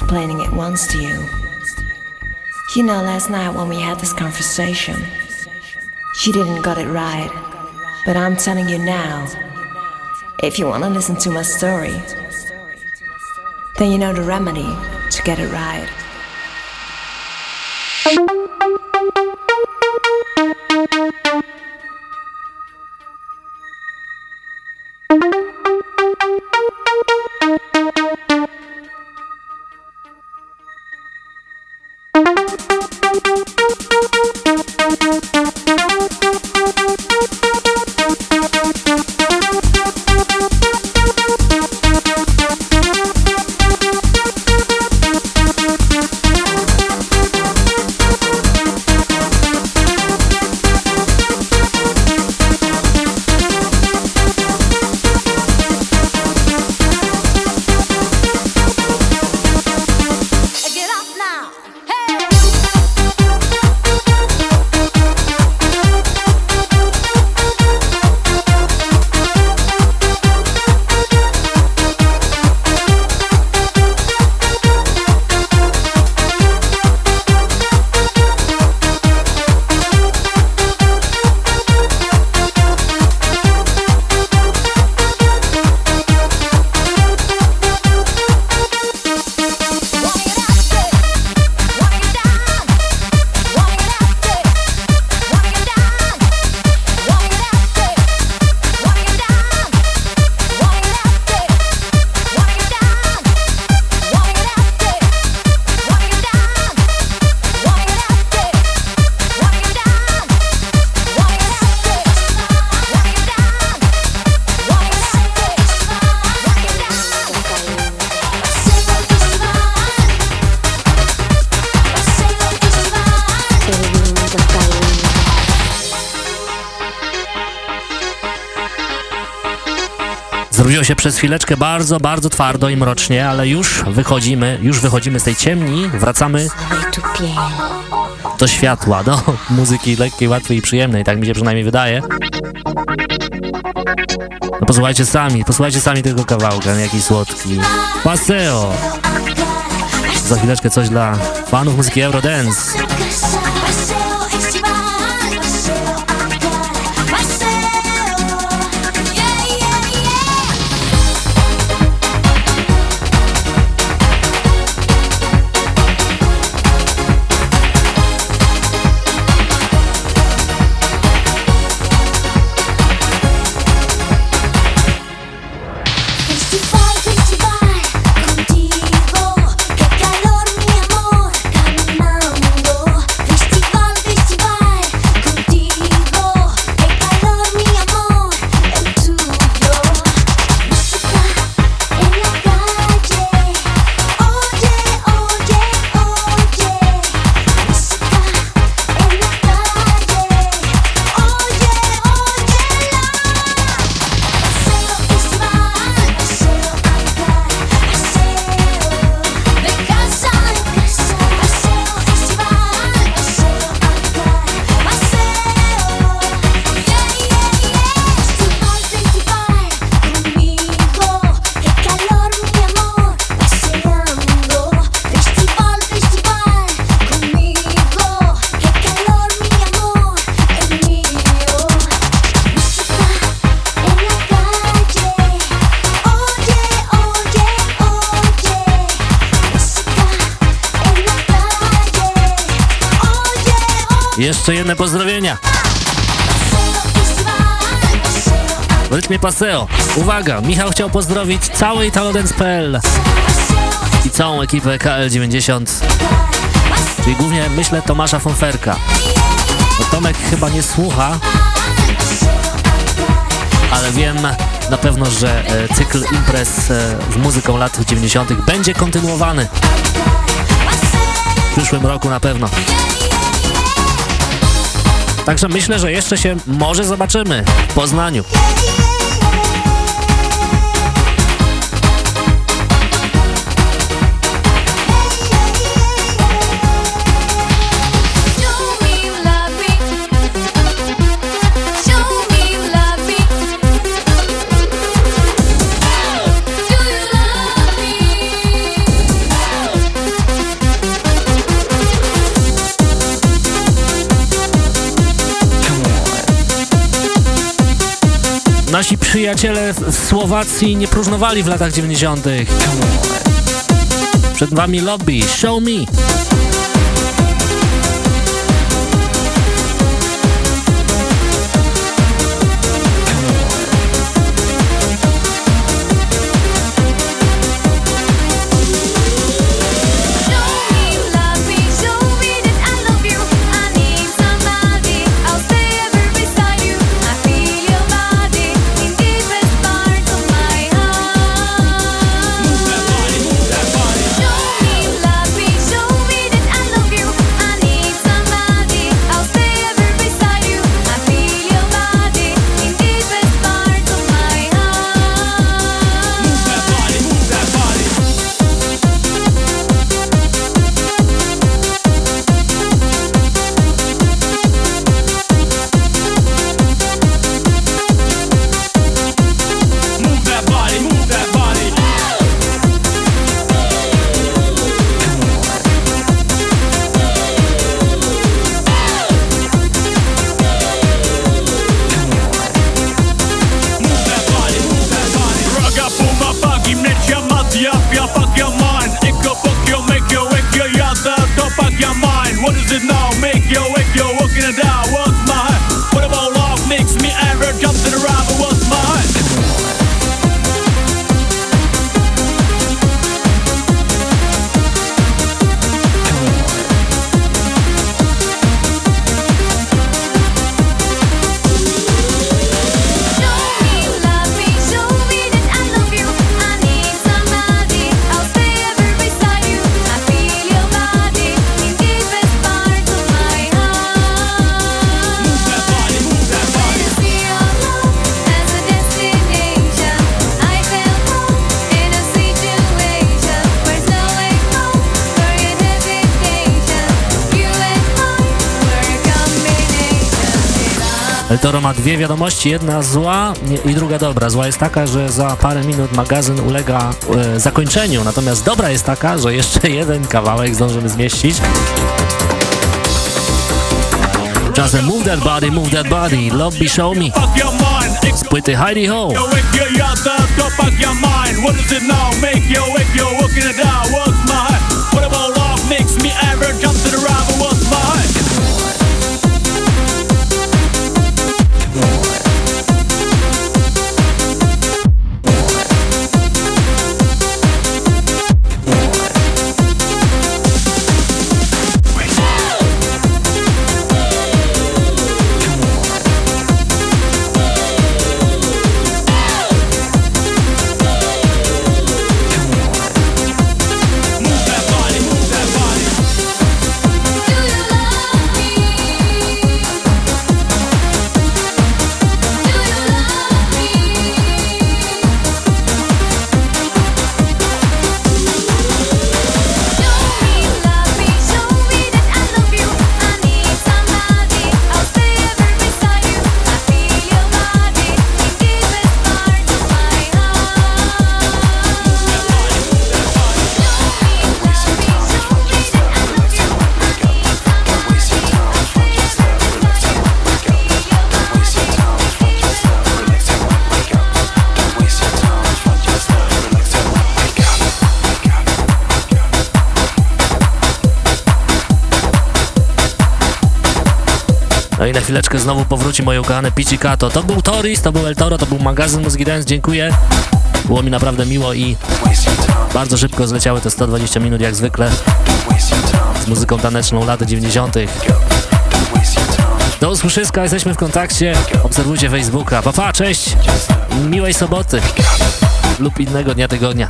explaining it once to you. You know, last night when we had this conversation, you didn't got it right. But I'm telling you now, if you wanna listen to my story, then you know the remedy to get it right. Chwileczkę bardzo, bardzo twardo i mrocznie, ale już wychodzimy, już wychodzimy z tej ciemni, wracamy do światła, do muzyki lekkiej, łatwej i przyjemnej, tak mi się przynajmniej wydaje. No posłuchajcie sami, posłuchajcie sami tego kawałka, jaki słodki. Paseo! Za chwileczkę coś dla fanów muzyki Eurodance. Jeszcze jedne pozdrowienia. W rytmie paseo. Uwaga, Michał chciał pozdrowić cały italodance.pl i całą ekipę KL90, czyli głównie myślę Tomasza Fonferka. Bo Tomek chyba nie słucha, ale wiem na pewno, że e, cykl imprez e, muzyką lat 90. będzie kontynuowany. W przyszłym roku na pewno. Także myślę, że jeszcze się może zobaczymy w Poznaniu. Nasi przyjaciele z Słowacji nie próżnowali w latach 90. Przed wami lobby, show me. Toro ma dwie wiadomości, jedna zła i druga dobra. Zła jest taka, że za parę minut magazyn ulega e, zakończeniu, natomiast dobra jest taka, że jeszcze jeden kawałek zdążymy zmieścić. Czasem Move That Body, Move That Body, Lobby Show Me z płyty Heidi Ho. Yo, znowu powróci moje ukochane Pizzicato. To był Toris, to był El Toro, to był magazyn Mózgi Dance, dziękuję. Było mi naprawdę miło i bardzo szybko zleciały te 120 minut jak zwykle z muzyką taneczną lat 90. Do usłyszyska, jesteśmy w kontakcie. Obserwujcie Facebooka. Papa, pa, cześć! Miłej soboty lub innego dnia tygodnia.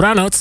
Dobranoc!